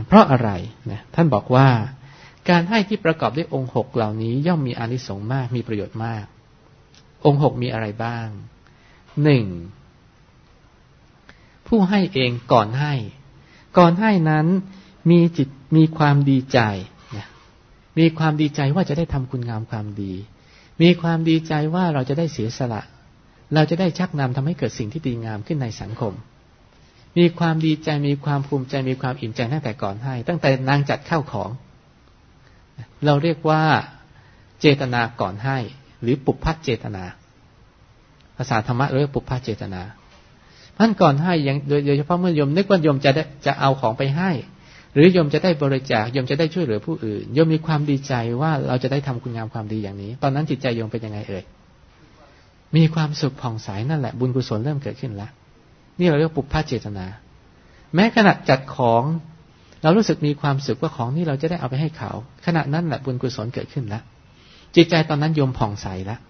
เพราะอะไรนะท่านบอกว่า การให้ที่ประกอบด้วยองค์หกเหล่านี้ย่อมมีอานิสงส์มากมีประโยชน์มาก องค์หกมีอะไรบ้างหนึ่งผู้ให้เองก่อนให้ ก่อนให้นั้นมีจิตมีความดีใจนะมีความดีใจว่าจะได้ทำคุณงามความดี มีความดีใจว่าเราจะได้เสียสละ เราจะได้ชักนำทำให้เกิดสิ่งที่ดีงามขึ้นในสังคม มีความดีใจมีความภูมิใจมีความอิ่มใจตั้งแต่ก่อนให้ ตั้งแต่นางจัดข้าวของ เราเรียกว่าเจตนาก่อนให้ หรือปุพพเจตนา ภาษาธรรมะเรียกปุพพเจตนาท่านก่อนให้ยังโดยเฉพาะเมื่อโยมนึกว่าโยมจะได้จะเอาของไปให้ หรือโยมจะได้บริจาคโยมจะได้ช่วยเหลือผู้อื่นโยมมีความดีใจว่าเราจะได้ทำคุณงามความดีอย่างนี้ ตอนนั้นจิตใจโยมเป็นยังไงเอ่ยมีความสุขผ่องใสนั่นแหละบุญกุศลเริ่มเกิดขึ้นแล้วนี่เราเรียกปุพพะเจตนา แม้ขณะจัดของ เรารู้สึกมีความสุขว่าของนี้เราจะได้เอาไปให้เขา ขณะนั้นแหละบุญกุศลเกิดขึ้นแล้วจิตใจตอนนั้นโยมผ่องใสแล้ว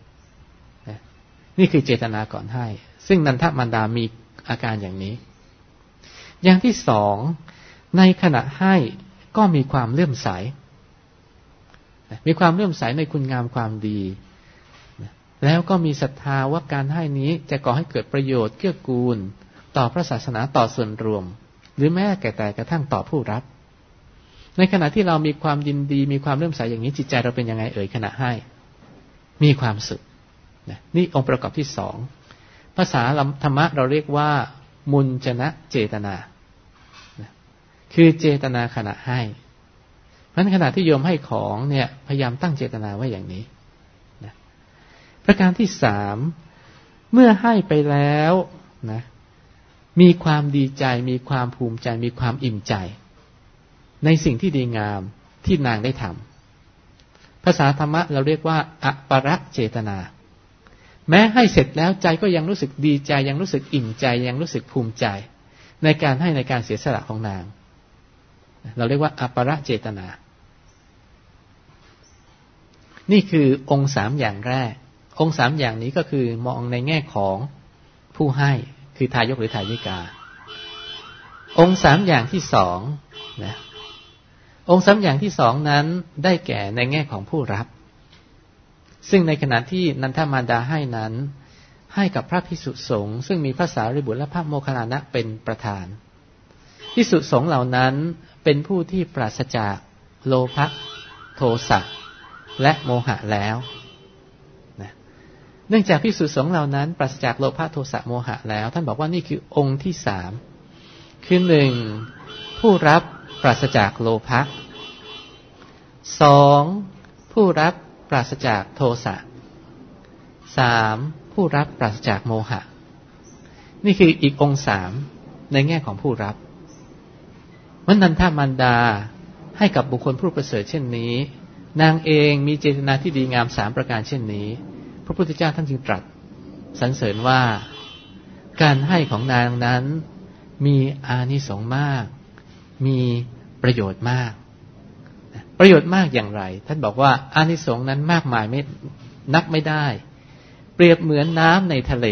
นี่คือเจตนาก่อนให้ ซึ่งนันทมันดามีอาการอย่างนี้ อย่างที่สองในขณะให้ก็มีความเลื่อมใส มีความเลื่อมใสในคุณงามความดี แล้วก็มีศรัทธาว่าการให้นี้จะก่อให้เกิดประโยชน์เกื้อกูล ต่อพระศาสนาต่อส่วนรวม หรือแม้แต่แต่กระทั่งต่อผู้รับ ในขณะที่เรามีความยินดี มีความเลื่อมใสอย่างนี้จิตใจเราเป็นยังไงเอ่ยขณะให้ มีความสุขนี่องค์ประกอบที่สองภาษาธรรมะเราเรียกว่า มุนจนะเจตนา คือเจตนาขณะให้เพราะขณะที่โยมให้ของเนี่ย พยายามตั้งเจตนาไว้อย่างนี้นะประการที่สามเมื่อให้ไปแล้วนะ มีความดีใจ มีความภูมิใจ มีความอิ่มใจ ในสิ่งที่ดีงามที่นางได้ทำภาษาธรรมะเราเรียกว่าอัปรเจตนา แม้ให้เสร็จแล้วใจก็ยังรู้สึกดีใจ ยังรู้สึกอิ่มใจ ยังรู้สึกภูมิใจ ในการให้ในการเสียสละของนาง เราเรียกว่าอัปรเจตนา นี่คือองค์สามอย่างแรก องค์สามอย่างนี้ก็คือมองในแง่ของผู้ให้ คือทายกหรือทายิกา องค์สามอย่างที่สองนะองค์สามอย่างที่สองนั้นได้แก่ในแง่ของผู้รับ ซึ่งในขณะที่นันทมารดาให้นั้น ให้กับพระพิสุสงฆ์ซึ่งมีพระสารีบุตรและพระโมคคัลลานะเป็นประธานพิสุสงฆ์เหล่านั้นเป็นผู้ที่ปราศจากโลภะโทสะและโมหะแล้ว เนื่องจากพิสุสงเหล่านั้น ปราศจากโลภะโทสะโมหะแล้ว ท่านบอกว่านี่คือองค์ที่สามคือหนึ่งผู้รับปราศจากโลภะสองผู้รับปราศจากโทสะสามผู้รับปราศจากโมหะ นี่คืออีกองค์สามในแง่ของผู้รับมันนันทามันดาให้กับบุคคลผู้ประเสริฐเช่นนี้ นางเองมีเจตนาที่ดีงามสามประการเช่นนี้ พระพุทธเจ้าท่านจึงตรัสสรรเสริญว่าการให้ของนางนั้น มีอานิสงส์มาก มีประโยชน์มาก ประโยชน์มากอย่างไร ท่านบอกว่าอานิสงส์นั้นมากมายไม่นับไม่ได้ เปรียบเหมือนน้ำในทะเล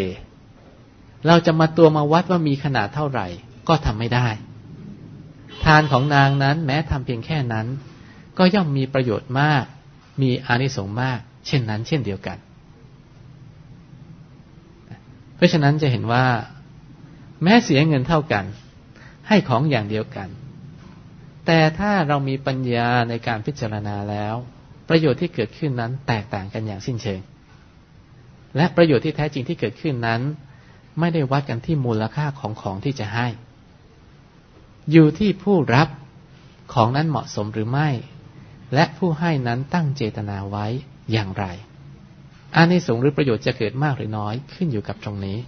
เราจะมาตัวมาวัดว่ามีขนาดเท่าไหร่ ก็ทำไม่ได้ ทานของนางนั้นแม้ทำเพียงแค่นั้น ก็ย่อมมีประโยชน์มาก มีอานิสงส์มาก เช่นนั้น เช่นเดียวกัน เพราะฉะนั้นจะเห็นว่า แม้เสียเงินเท่ากัน ให้ของอย่างเดียวกัน แต่ถ้าเรามีปัญญาในการพิจารณาแล้ว ประโยชน์ที่เกิดขึ้นนั้นแตกต่างกันอย่างสิ้นเชิง และประโยชน์ที่แท้จริงที่เกิดขึ้นนั้น ไม่ได้วัดกันที่มูลค่าของของที่จะให้ อยู่ที่ผู้รับของนั้นเหมาะสมหรือไม่ และผู้ให้นั้นตั้งเจตนาไว้อย่างไร อานิสงส์หรือประโยชน์จะเกิดมากหรือน้อยขึ้นอยู่กับตรงนี้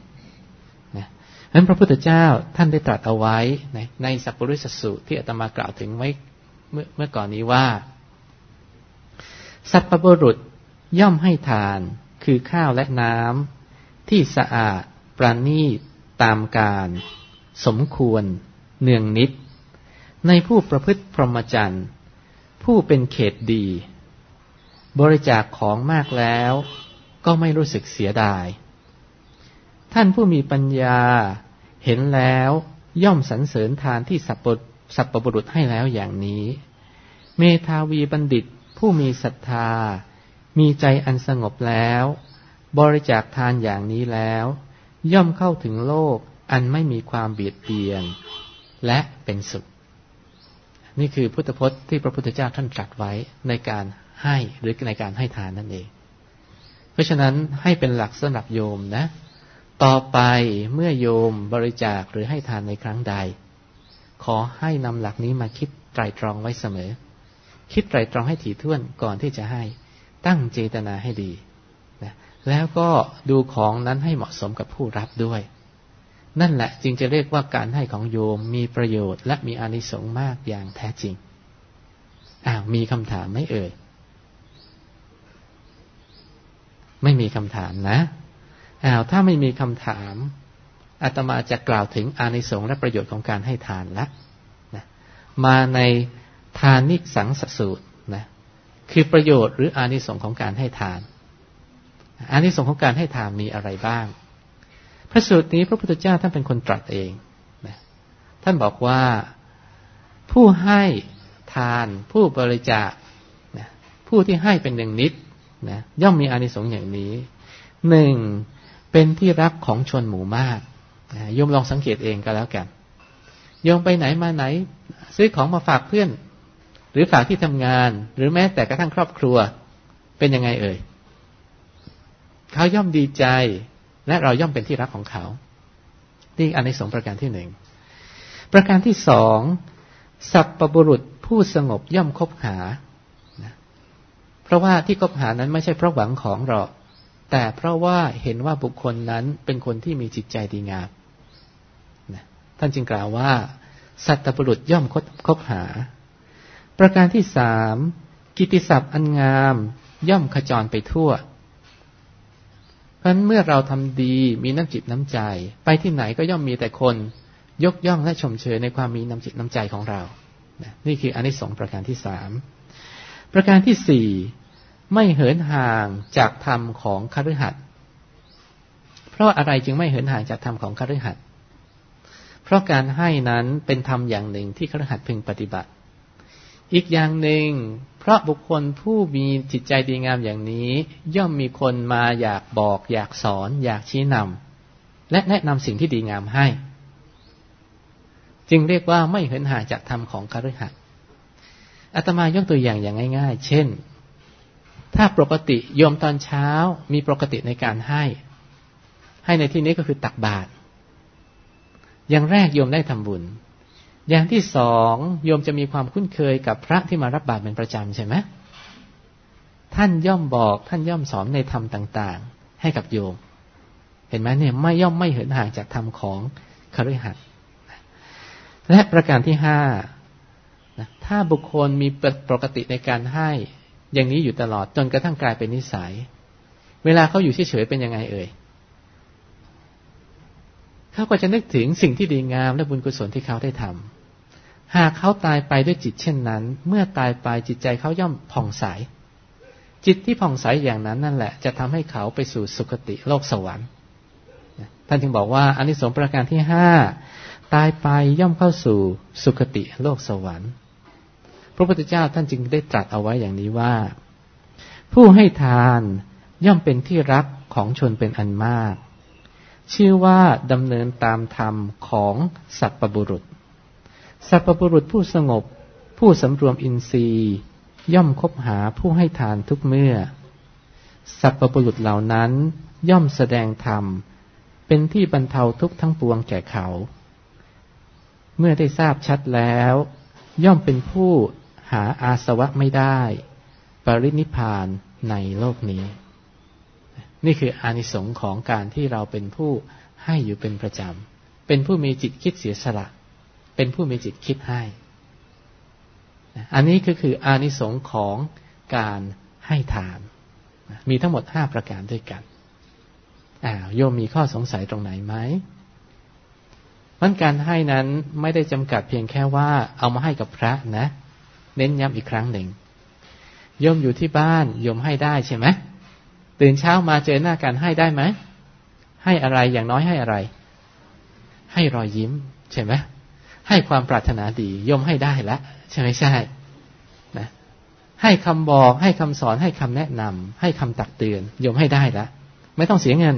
นะฉะนั้นพระพุทธเจ้าท่านได้ตรัสเอาไว้ในในสัพปริสสูตรที่อาตมากล่าวถึงไว้เมื่อเมื่อก่อนนี้ว่า สัพพบุรุษย่อมให้ทานคือข้าวและน้ำที่สะอาดประณีตตามการ สมควร เนืองนิด ในผู้ประพฤติพรหมจรรย์ ผู้เป็นเขตดี บริจาคของมากแล้ว ก็ไม่รู้สึกเสียดาย ท่านผู้มีปัญญาเห็นแล้วย่อมสรรเสริญทานที่สัพสัพปบุรุษให้แล้วอย่างนี้ เมธาวีบัณฑิตผู้มีศรัทธา มีใจอันสงบแล้ว บริจาคทานอย่างนี้แล้ว ย่อมเข้าถึงโลกอันไม่มีความเบียดเบียน และเป็นสุข นี่คือพุทธพจน์ที่พระพุทธเจ้าท่านตรัสไว้ในการให้หรือในการให้ทานนั่นเอง ราะฉะนั้นให้เป็นหลักสำหรับโยมนะ ต่อไปเมื่อโยมบริจาคหรือให้ทานในครั้งใด ขอให้นำหลักนี้มาคิดไตรตรองไว้เสมอ คิดไตรตรองให้ถี่ถ้วนก่อนที่จะให้ ตั้งเจตนาให้ดีนะแล้วก็ดูของนั้นให้เหมาะสมกับผู้รับด้วย นั่นแหละจึงจะเรียกว่าการให้ของโยมมีประโยชน์และมีอานิสงส์มากอย่างแท้จริงอ้าวมีคำถามไหมเอ่ย ไม่มีคำถามนะอ้าวถ้าไม่มีคำถามอาตมาจะกล่าวถึงอานิสงส์และประโยชน์ของการให้ทานละนะมาในทานิสังสสูตรนะคือประโยชน์หรืออานิสงส์ของการให้ทาน อานิสงส์ของการให้ทานมีอะไรบ้าง พระสูตรนี้พระพุทธเจ้าท่านเป็นคนตรัสเองนะท่านบอกว่าผู้ให้ทานผู้บริจาคนะผู้ที่ให้เป็นหนึ่งนิด นะย่อมมีอานิสงส์อย่างนี้หนึ่งเป็นที่รักของชนหมู่มากนะโยมลองสังเกตเองก็แล้วกันโยมไปไหนมาไหน ซื้อของมาฝากเพื่อน หรือฝากที่ทำงาน หรือแม้แต่กระทั่งครอบครัว เป็นยังไงเอ่ยเขาย่อมดีใจ และเราย่อมเป็นที่รักของเขานี่อันในสงประการที่หนึ่งประการที่สองสัพปบุรุษผู้สงบย่อมคบหา เพราะว่าที่คบหานั้นไม่ใช่เพราะหวังของหรอก แต่เพราะว่าเห็นว่าบุคคลนั้นเป็นคนที่มีจิตใจดีงามนะท่านจึงกล่าวว่า สัตบุรุษย่อมคบหา ประการที่สามกิติศัพท์อันงามย่อมขจรไปทั่วเพราะเมื่อเราทำดีมีน้ำจิตน้ำใจ ไปที่ไหนก็ย่อมมีแต่คน ยกย่องและชมเชยในความมีน้ำจิตน้ำใจของเรา นี่คืออันที่สองประการที่สามประการที่สี่ ไม่เหินห่างจากธรรมของคฤหัสถ์เพราะอะไรจึงไม่เหินห่างจากธรรมของคฤหัสถ์เพราะการให้นั้นเป็นธรรมอย่างหนึ่งที่คฤหัสถ์พึงปฏิบัติ อีกอย่างหนึ่ง เพราะบุคคลผู้มีจิตใจดีงามอย่างนี้ ย่อมมีคนมาอยากบอก อยากสอน อยากชี้นำและแนะนำสิ่งที่ดีงามให้ จึงเรียกว่าไม่เหินห่างจากธรรมของคฤหัสถ์อาตมายกตัวอย่างอย่างง่าย ๆ เช่น ถ้าปกติโยมตอนเช้ามีปกติในการให้ ให้ในที่นี้ก็คือตักบาตรอย่างแรกโยมได้ทำบุญ อย่างที่สองโยมจะมีความคุ้นเคยกับพระที่มารับบาตรเป็นประจำใช่ไหมท่านย่อมบอกท่านย่อมสอนในธรรมต่าง ๆ ให้กับโยม เห็นไหมเนี่ยไม่ย่อมไม่เหินห่างจากธรรมของคฤหัสถ์และประการที่ห้าถ้าบุคคลมีปกติในการให้ อย่างนี้อยู่ตลอดจนกระทั่งกลายเป็นนิสัย เวลาเขาอยู่เฉยๆเป็นยังไงเอ่ยเขาก็จะนึกถึงสิ่งที่ดีงามและบุญกุศลที่เขาได้ทำหากเขาตายไปด้วยจิตเช่นนั้น เมื่อตายไปจิตใจเขาย่อมผ่องใส จิตที่ผ่องใสอย่างนั้นนั่นแหละ จะทำให้เขาไปสู่สุคติโลกสวรรค์ท่านจึงบอกว่าอนนิสงส์ประการที่ห้าตายไปย่อมเข้าสู่สุคติโลกสวรรค์ พระพุทธเจ้าท่านจึงได้ตรัสเอาไว้อย่างนี้ว่า ผู้ให้ทานย่อมเป็นที่รักของชนเป็นอันมาก ชื่อว่าดำเนินตามธรรมของสัตปบุรุษ สัตปบุรุษผู้สงบ ผู้สำรวมอินทรีย์ ย่อมคบหาผู้ให้ทานทุกเมื่อ สัตปบุรุษเหล่านั้นย่อมแสดงธรรม เป็นที่บรรเทาทุกทั้งปวงแก่เขา เมื่อได้ทราบชัดแล้ว ย่อมเป็นผู้ หาอาสวะไม่ได้ ปรินิพานในโลกนี้ นี่คืออานิสงส์ของการที่เราเป็นผู้ให้อยู่เป็นประจำ เป็นผู้มีจิตคิดเสียสละ เป็นผู้มีจิตคิดให้ อันนี้ก็คืออานิสงส์ของการให้ทาน มีทั้งหมดห้าประการด้วยกันอ้าวโยมมีข้อสงสัยตรงไหนไหมมันการให้นั้นไม่ได้จำกัดเพียงแค่ว่าเอามาให้กับพระนะ เน้นย้ำอีกครั้งหนึ่งโยมอยู่ที่บ้านโยมให้ได้ใช่ไหมตื่นเช้ามาเจอหน้ากันให้ได้ไหมให้อะไรอย่างน้อยให้อะไร ให้รอยยิ้ม ใช่ไหมให้ความปรารถนาดีโยมให้ได้แล้วใช่ไหมใช่นะให้คำบอก ให้คำสอน ให้คำแนะนำให้คำตักเตือนโยมให้ได้แล้วไม่ต้องเสียเงิน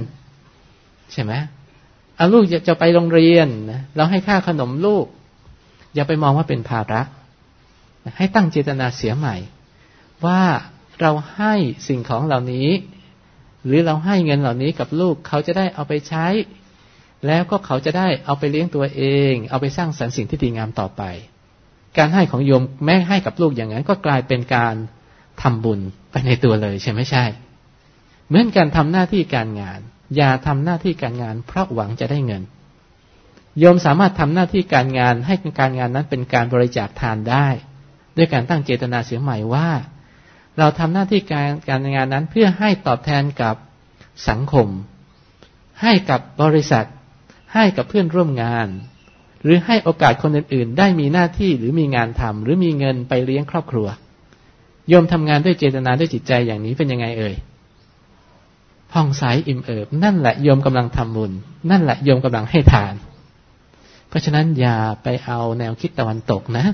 ใช่ไหมเอาลูกจะไปโรงเรียนนะเราให้ค่าขนมลูก อย่าไปมองว่าเป็นภาระ ให้ตั้งเจตนาเสียใหม่ ว่าเราให้สิ่งของเหล่านี้ หรือเราให้เงินเหล่านี้กับลูกเขาจะได้เอาไปใช้ แล้วก็เขาจะได้เอาไปเลี้ยงตัวเอง เอาไปสร้างสรรค์สิ่งที่ดีงามต่อไป การให้ของโยมแม้ให้กับลูกอย่างนั้น ก็กลายเป็นการทำบุญไปในตัวเลยใช่ไหมใช่ เหมือนการทำหน้าที่การงาน อย่าทำหน้าที่การงาน เพราะหวังจะได้เงิน โยมสามารถทำหน้าที่การงานให้การงานนั้นเป็นการบริจาคทานได้ ด้วยการตั้งเจตนาเสียใหม่ว่า เราทำหน้าที่การการงานนั้นเพื่อให้ตอบแทนกับสังคม ให้กับบริษัท ให้กับเพื่อนร่วมงาน หรือให้โอกาสคนอื่นๆ ได้มีหน้าที่หรือมีงานทำหรือมีเงินไปเลี้ยงครอบครัวโยมทำงานด้วยเจตนาด้วยจิตใจอย่างนี้เป็นยังไงเอ่ยผ่องใสอิ่มเอิบ นั่นแหละโยมกำลังทำบุญนั่นแหละโยมกำลังให้ทาน เพราะฉะนั้นอย่าไปเอาแนวคิดตะวันตกนะ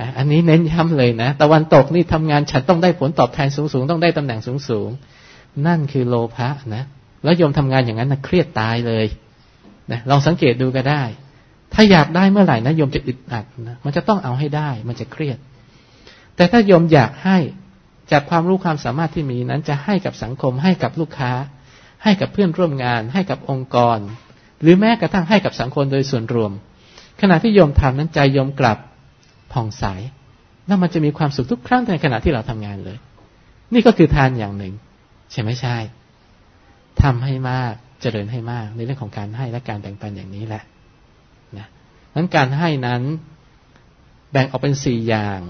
นะอันนี้เน้นย้ำเลยนะตะวันตกนี่ทำงานฉันต้องได้ผลตอบแทนสูงๆต้องได้ตำแหน่งสูงๆนั่นคือโลภะนะแล้วโยมทำงานอย่างนั้นนะเครียดตายเลยนะลองสังเกตดูก็ได้ ถ้าอยากได้เมื่อไหร่นะโยมจะอึดอัดนะมันจะต้องเอาให้ได้ มันจะเครียด แต่ถ้าโยมอยากให้จากความรู้ความสามารถที่มีนั้นจะให้กับสังคม ให้กับลูกค้า ให้กับเพื่อนร่วมงาน ให้กับองค์กร หรือแม้กระทั่งให้กับสังคมโดยส่วนรวม ขณะที่โยมทำนั้นใจโยมกลับ ผ่องใส แล้วมันจะมีความสุขทุกครั้งในขณะที่เราทำงานเลย นี่ก็คือทานอย่างหนึ่ง ใช่ไหมใช่ทำให้มากเจริญให้มากในเรื่องของการให้และการแบ่งปันอย่างนี้แหละนะนั้นการให้นั้นแบ่งออกเป็นสี่อย่าง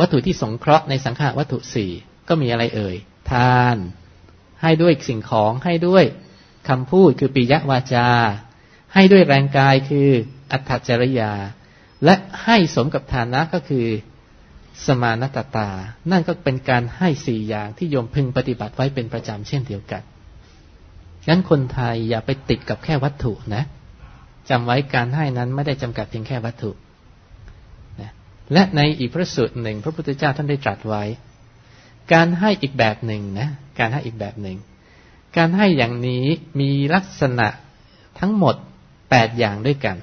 วัตถุที่สงเคราะห์ในสังขารวัตถุสี่ก็มีอะไรเอ่ย ทาน ให้ด้วยสิ่งของให้ด้วยคำพูดคือปิยวาจา ให้ด้วยแรงกายคืออัตจริยา และให้สมกับฐานะก็คือสมานตตา นั่นก็เป็นการให้สี่อย่างที่โยมพึงปฏิบัติไว้เป็นประจำเช่นเดียวกัน งั้นคนไทยอย่าไปติดกับแค่วัตถุนะจำไว้การให้นั้นไม่ได้จำกัดเพียงแค่วัตถุและในอีกพระสูตรหนึ่ง พระพุทธเจ้าท่านได้ตรัสไว้ การให้อีกแบบหนึ่งนะ การให้อีกแบบหนึ่ง การให้อย่างนี้มีลักษณะทั้งหมดแปดอย่างด้วยกัน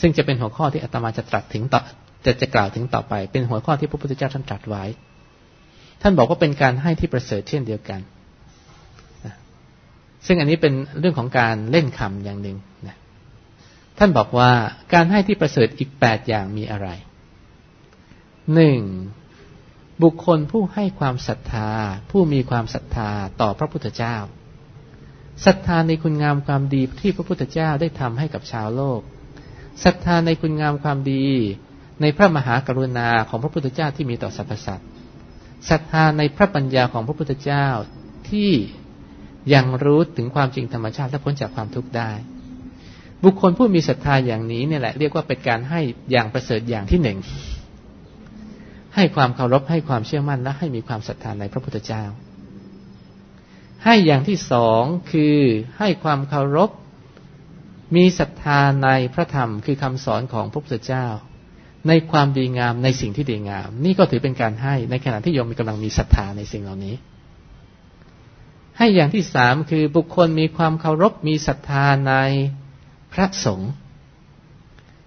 ซึ่งจะเป็นหัวข้อที่อาตมาจะตรัสถึงต่อจะจะกล่าวถึงต่อไป เป็นหัวข้อที่พระพุทธเจ้าท่านตรัสไว้ ท่านบอกว่าเป็นการให้ที่ประเสริฐเช่นเดียวกันซึ่งอันนี้เป็นเรื่องของการเล่นคำอย่างหนึ่งนะท่านบอกว่าการให้ที่ประเสริฐอีกแปดอย่างมีอะไรหนึ่งบุคคลผู้ให้ความศรัทธา ผู้มีความศรัทธาต่อพระพุทธเจ้าศรัทธาในคุณงามความดีที่พระพุทธเจ้าได้ทำให้กับชาวโลก ศรัทธาในคุณงามความดี ในพระมหากรุณาของพระพุทธเจ้าที่มีต่อสรรพสัตว์ศรัทธาในพระปัญญาของพระพุทธเจ้าที่ยังรู้ถึงความจริงธรรมชาติและพ้นจากความทุกข์ได้ บุคคลผู้มีศรัทธาอย่างนี้เนี่ยแหละเรียกว่าเป็นการให้อย่างประเสริฐอย่างที่หนึ่งให้ความเคารพให้ความเชื่อมั่นและให้มีความศรัทธาในพระพุทธเจ้า ให้อย่างที่สองคือให้ความเคารพ มีศรัทธาในพระธรรมคือคำสอนของพระพุทธเจ้า ในความดีงามในสิ่งที่ดีงาม นี่ก็ถือเป็นการให้ในขณะที่โยมมีกำลังมีศรัทธาในสิ่งเหล่านี้ ให้อย่างที่สามคือบุคคลมีความเคารพมีศรัทธาในพระสงฆ์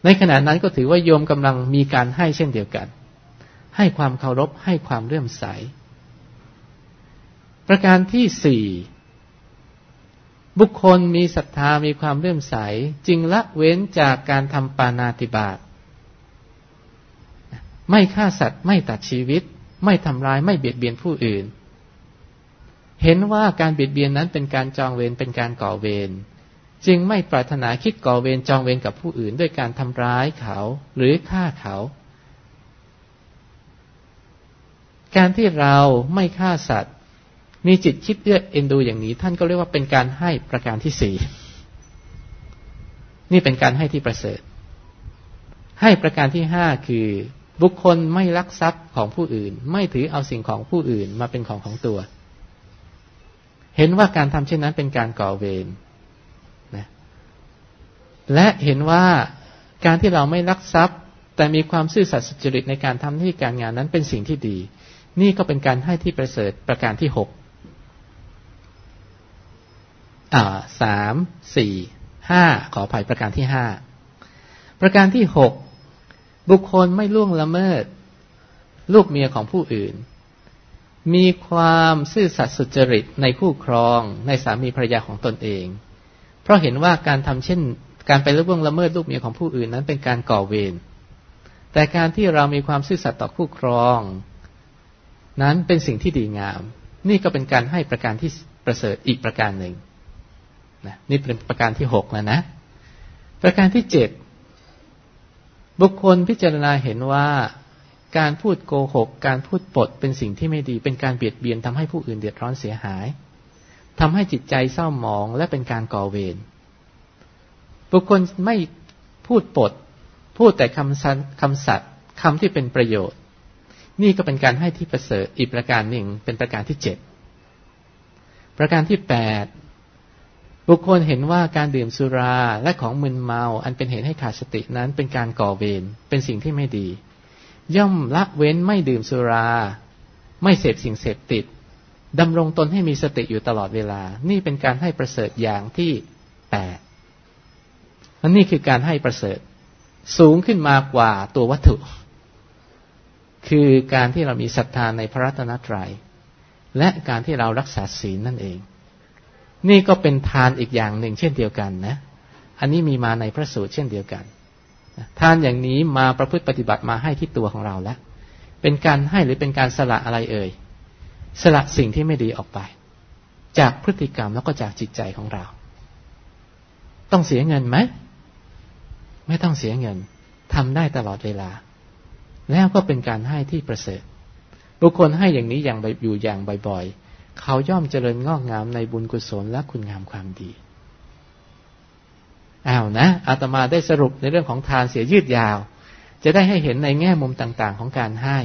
ในขณะนั้นก็ถือว่าโยมกำลังมีการให้เช่นเดียวกัน ให้ความเคารพให้ความเลื่อมใส ประการที่สี่ บุคคลมีศรัทธามีความเลื่อมใส จึงละเว้นจากการทำปานาติบาตไม่ฆ่าสัตว์ไม่ตัดชีวิต ไม่ทำร้ายไม่เบียดเบียนผู้อื่น เห็นว่าการเบียดเบียนนั้นเป็นการจองเวรเป็นการก่อเวรจึงไม่ปรารถนาคิดก่อเวรจองเวรกับผู้อื่น ด้วยการทำร้ายเขาหรือฆ่าเขา การที่เราไม่ฆ่าสัตว์ มีจิตคิดเอื้อเอ็นดูอย่างนี้ ท่านก็เรียกว่าเป็นการให้ประการที่สี่นี่เป็นการให้ที่ประเสริฐ ให้ประการที่ห้าคือ บุคคลไม่ลักทรัพย์ของผู้อื่น ไม่ถือเอาสิ่งของผู้อื่นมาเป็นของของตัว เห็นว่าการทำเช่นนั้นเป็นการก่อเวรและเห็นว่าการที่เราไม่ลักทรัพย์ แต่มีความซื่อสัตย์สุจริตในการทำหน้าที่การงานนั้นเป็นสิ่งที่ดี นี่ก็เป็นการให้ที่ประเสริฐประการที่หก สามสี่ห้าขออภัยประการที่ห้าประการที่หกบุคคลไม่ล่วงละเมิด ลูกเมียของผู้อื่น มีความซื่อสัตย์สุจริตในคู่ครองในสามีภรรยาของตนเอง เพราะเห็นว่าการทำเช่น การไปละเมิดละเมิดลูกเมียของผู้อื่นนั้นเป็นการก่อเวรแต่การที่เรามีความซื่อสัตย์ต่อคู่ครอง นั้นเป็นสิ่งที่ดีงาม นี่ก็เป็นการให้ประการที่ประเสริฐอีกประการหนึ่ง นะนี่เป็นประการที่หกแล้วนะ ประการที่เจ็ดบุคคลพิจารณาเห็นว่าการพูดโกหก การพูดปดเป็นสิ่งที่ไม่ดี เป็นการเบียดเบียนทำให้ผู้อื่นเดือดร้อนเสียหายทำให้จิตใจเศร้าหมองและเป็นการก่อเวรบุคคลไม่พูดปด พูดแต่คำสัคำสัตย์คำที่เป็นประโยชน์ นี่ก็เป็นการให้ที่ประเสริฐอีกประการหนึ่งเป็นประการที่เจ็ดประการที่แปด บุคคลเห็นว่าการดื่มสุราและของมึนเมา อันเป็นเหตุให้ขาดสตินั้นเป็นการก่อเวรเป็นสิ่งที่ไม่ดี ย่อมละเว้นไม่ดื่มสุรา ไม่เสพสิ่งเสพติดดำรงตนให้มีสติอยู่ตลอดเวลา นี่เป็นการให้ประเสริฐอย่างที่แปดอันนี้คือการให้ประเสริฐ สูงขึ้นมากว่าตัววัตถุ คือการที่เรามีศรัทธาในพระรัตนตรยัย และการที่เรารักษาศีลนั่นเอง นี่ก็เป็นทานอีกอย่างหนึ่ง เช่นเดียวกันนะ อันนี้มีมาในพระสูตรเช่นเดียวกันทานอย่างนี้มาประพฤติปฏิบัติมาให้ที่ตัวของเราแล้ว เป็นการให้หรือเป็นการสละอะไรเอ่ย สละสิ่งที่ไม่ดีออกไป จากพฤติกรรมแล้วก็จากจิตใจของเรา ต้องเสียเงินไหม ไม่ต้องเสียเงินทำได้ตลอดเวลา แล้วก็เป็นการให้ที่ประเสริฐ บุคคลให้อย่างนี้อย่างอยู่อย่างบ่อยๆ เขาย่อมเจริญงอกงามในบุญกุศลและคุณงามความดีอ้าวนะอาตมาได้สรุปในเรื่องของทานเสียยืดยาว จะได้ให้เห็นในแง่มุมต่างๆ ของการให้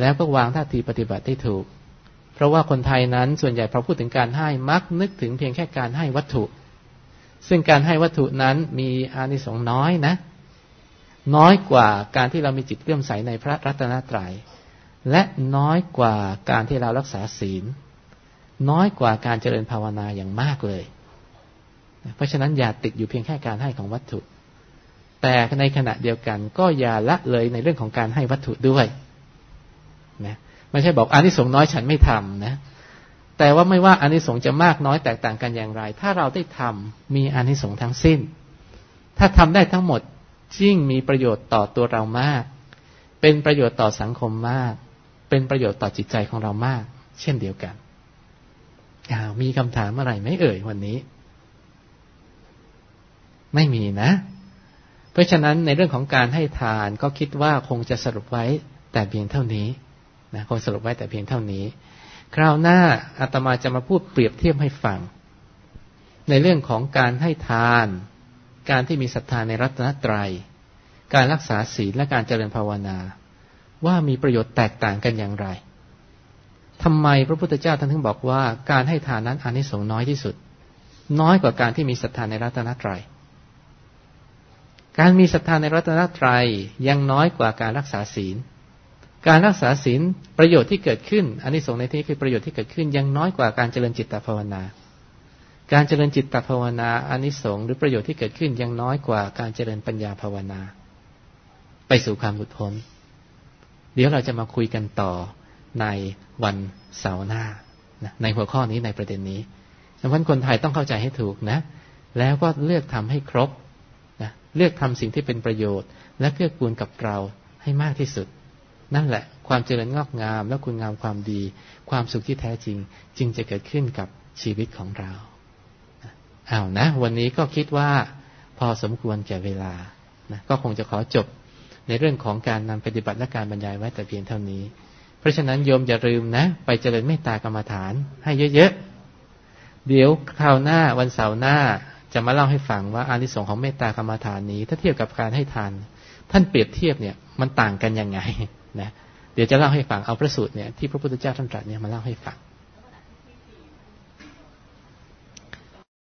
แล้วก็วางท่าทีปฏิบัติได้ถูก เพราะว่าคนไทยนั้นส่วนใหญ่พอพูดถึงการให้มักนึกถึงเพียงแค่การให้วัตถุ ซึ่งการให้วัตถุนั้นมีอานิสงส์น้อยนะ น้อยกว่าการที่เรามีจิตเลื่อมใสในพระรัตนตรยัยและน้อยกว่าการที่เรารักษาศีล น้อยกว่าการเจริญภาวนาอย่างมากเลย เพราะฉะนั้นอย่าติดอยู่เพียงแค่การให้ของวัตถุ แต่ในขณะเดียวกัน ก็อย่าละเลยในเรื่องของการให้วัตถุด้วยนะไม่ใช่บอกอานิสงส์น้อยฉันไม่ทำนะ แต่ว่าไม่ว่าอานิสงส์จะมากน้อยแตกต่างกันอย่างไร ถ้าเราได้ทำมีอานิสงส์ทั้งสิ้น ถ้าทำได้ทั้งหมดยิ่งมีประโยชน์ต่อตัวเรามาก เป็นประโยชน์ต่อสังคมมาก เป็นประโยชน์ต่อจิตใจของเรามาก เช่นเดียวกัน อ้าวมีคำถามอะไรไหมเอ่ยวันนี้ ไม่มีนะ เพราะฉะนั้นในเรื่องของการให้ทานก็คิดว่าคงจะสรุปไว้แต่เพียงเท่านี้นะคงสรุปไว้แต่เพียงเท่านี้ คราวหน้าอาตมาจะมาพูดเปรียบเทียบให้ฟัง ในเรื่องของการให้ทาน การที่มีศรัทธาในรัตนตรยัย การรักษาศีลและการเจริญภาวนา ว่ามีประโยชน์แตกต่างกันอย่างไร ทำไมพระพุทธเจ้าท่านถึงบอกว่า การให้ทานนั้นอานิสงส์น้อยที่สุด น้อยกว่าการที่มีศรัทธาในรัตนตรยัย การมีศรัทธาในรัตนตรัยยังน้อยกว่าการรักษาศีล การรักษาศีลประโยชน์ที่เกิดขึ้นอันนี้สงในที่คือประโยชน์ที่เกิดขึ้น ยังน้อยกว่าการเจริญจิตตภาวนา การเจริญจิตตภาวนาอันนี้สงหรือประโยชน์ที่เกิดขึ้นยังน้อยกว่าการเจริญปัญญาภาวนา ไปสู่ความหลุดพ้น เดี๋ยวเราจะมาคุยกันต่อ ในวันเสาร์หน้าในหัวข้อนี้ในประเด็นนี้ดังนั้นคนไทยต้องเข้าใจให้ถูกนะ แล้วก็เลือกทำให้ครบนะเลือกทำสิ่งที่เป็นประโยชน์ และเกื้อกูลกับเราให้มากที่สุด นั่นแหละ ความเจริญงอกงาม และคุณงามความดี ความสุขที่แท้จริง จึงจะเกิดขึ้นกับชีวิตของเราเอานะ วันนี้ก็คิดว่าพอสมควรแก่เวลานะก็คงจะขอจบในเรื่องของการนำปฏิบัติและการบรรยายไว้แต่เพียงเท่านี้ เพราะฉะนั้นโยมอย่าลืมนะ ไปเจริญเมตตากรรมฐาน ให้เยอะๆ เดี๋ยวคราวหน้าวันเสาร์หน้าจะมาเล่าให้ฟังว่าอานิสงส์ของเมตตากรรมฐานนี้ ถ้าเทียบกับการให้ทาน ท่านเปรียบเทียบเนี่ยมันต่างกันยังไงนะเดี๋ยวจะเล่าให้ฟังเอาพระสูตรเนี่ยที่พระพุทธเจ้าท่านตรัสเนี่ยมาเล่าให้ฟัง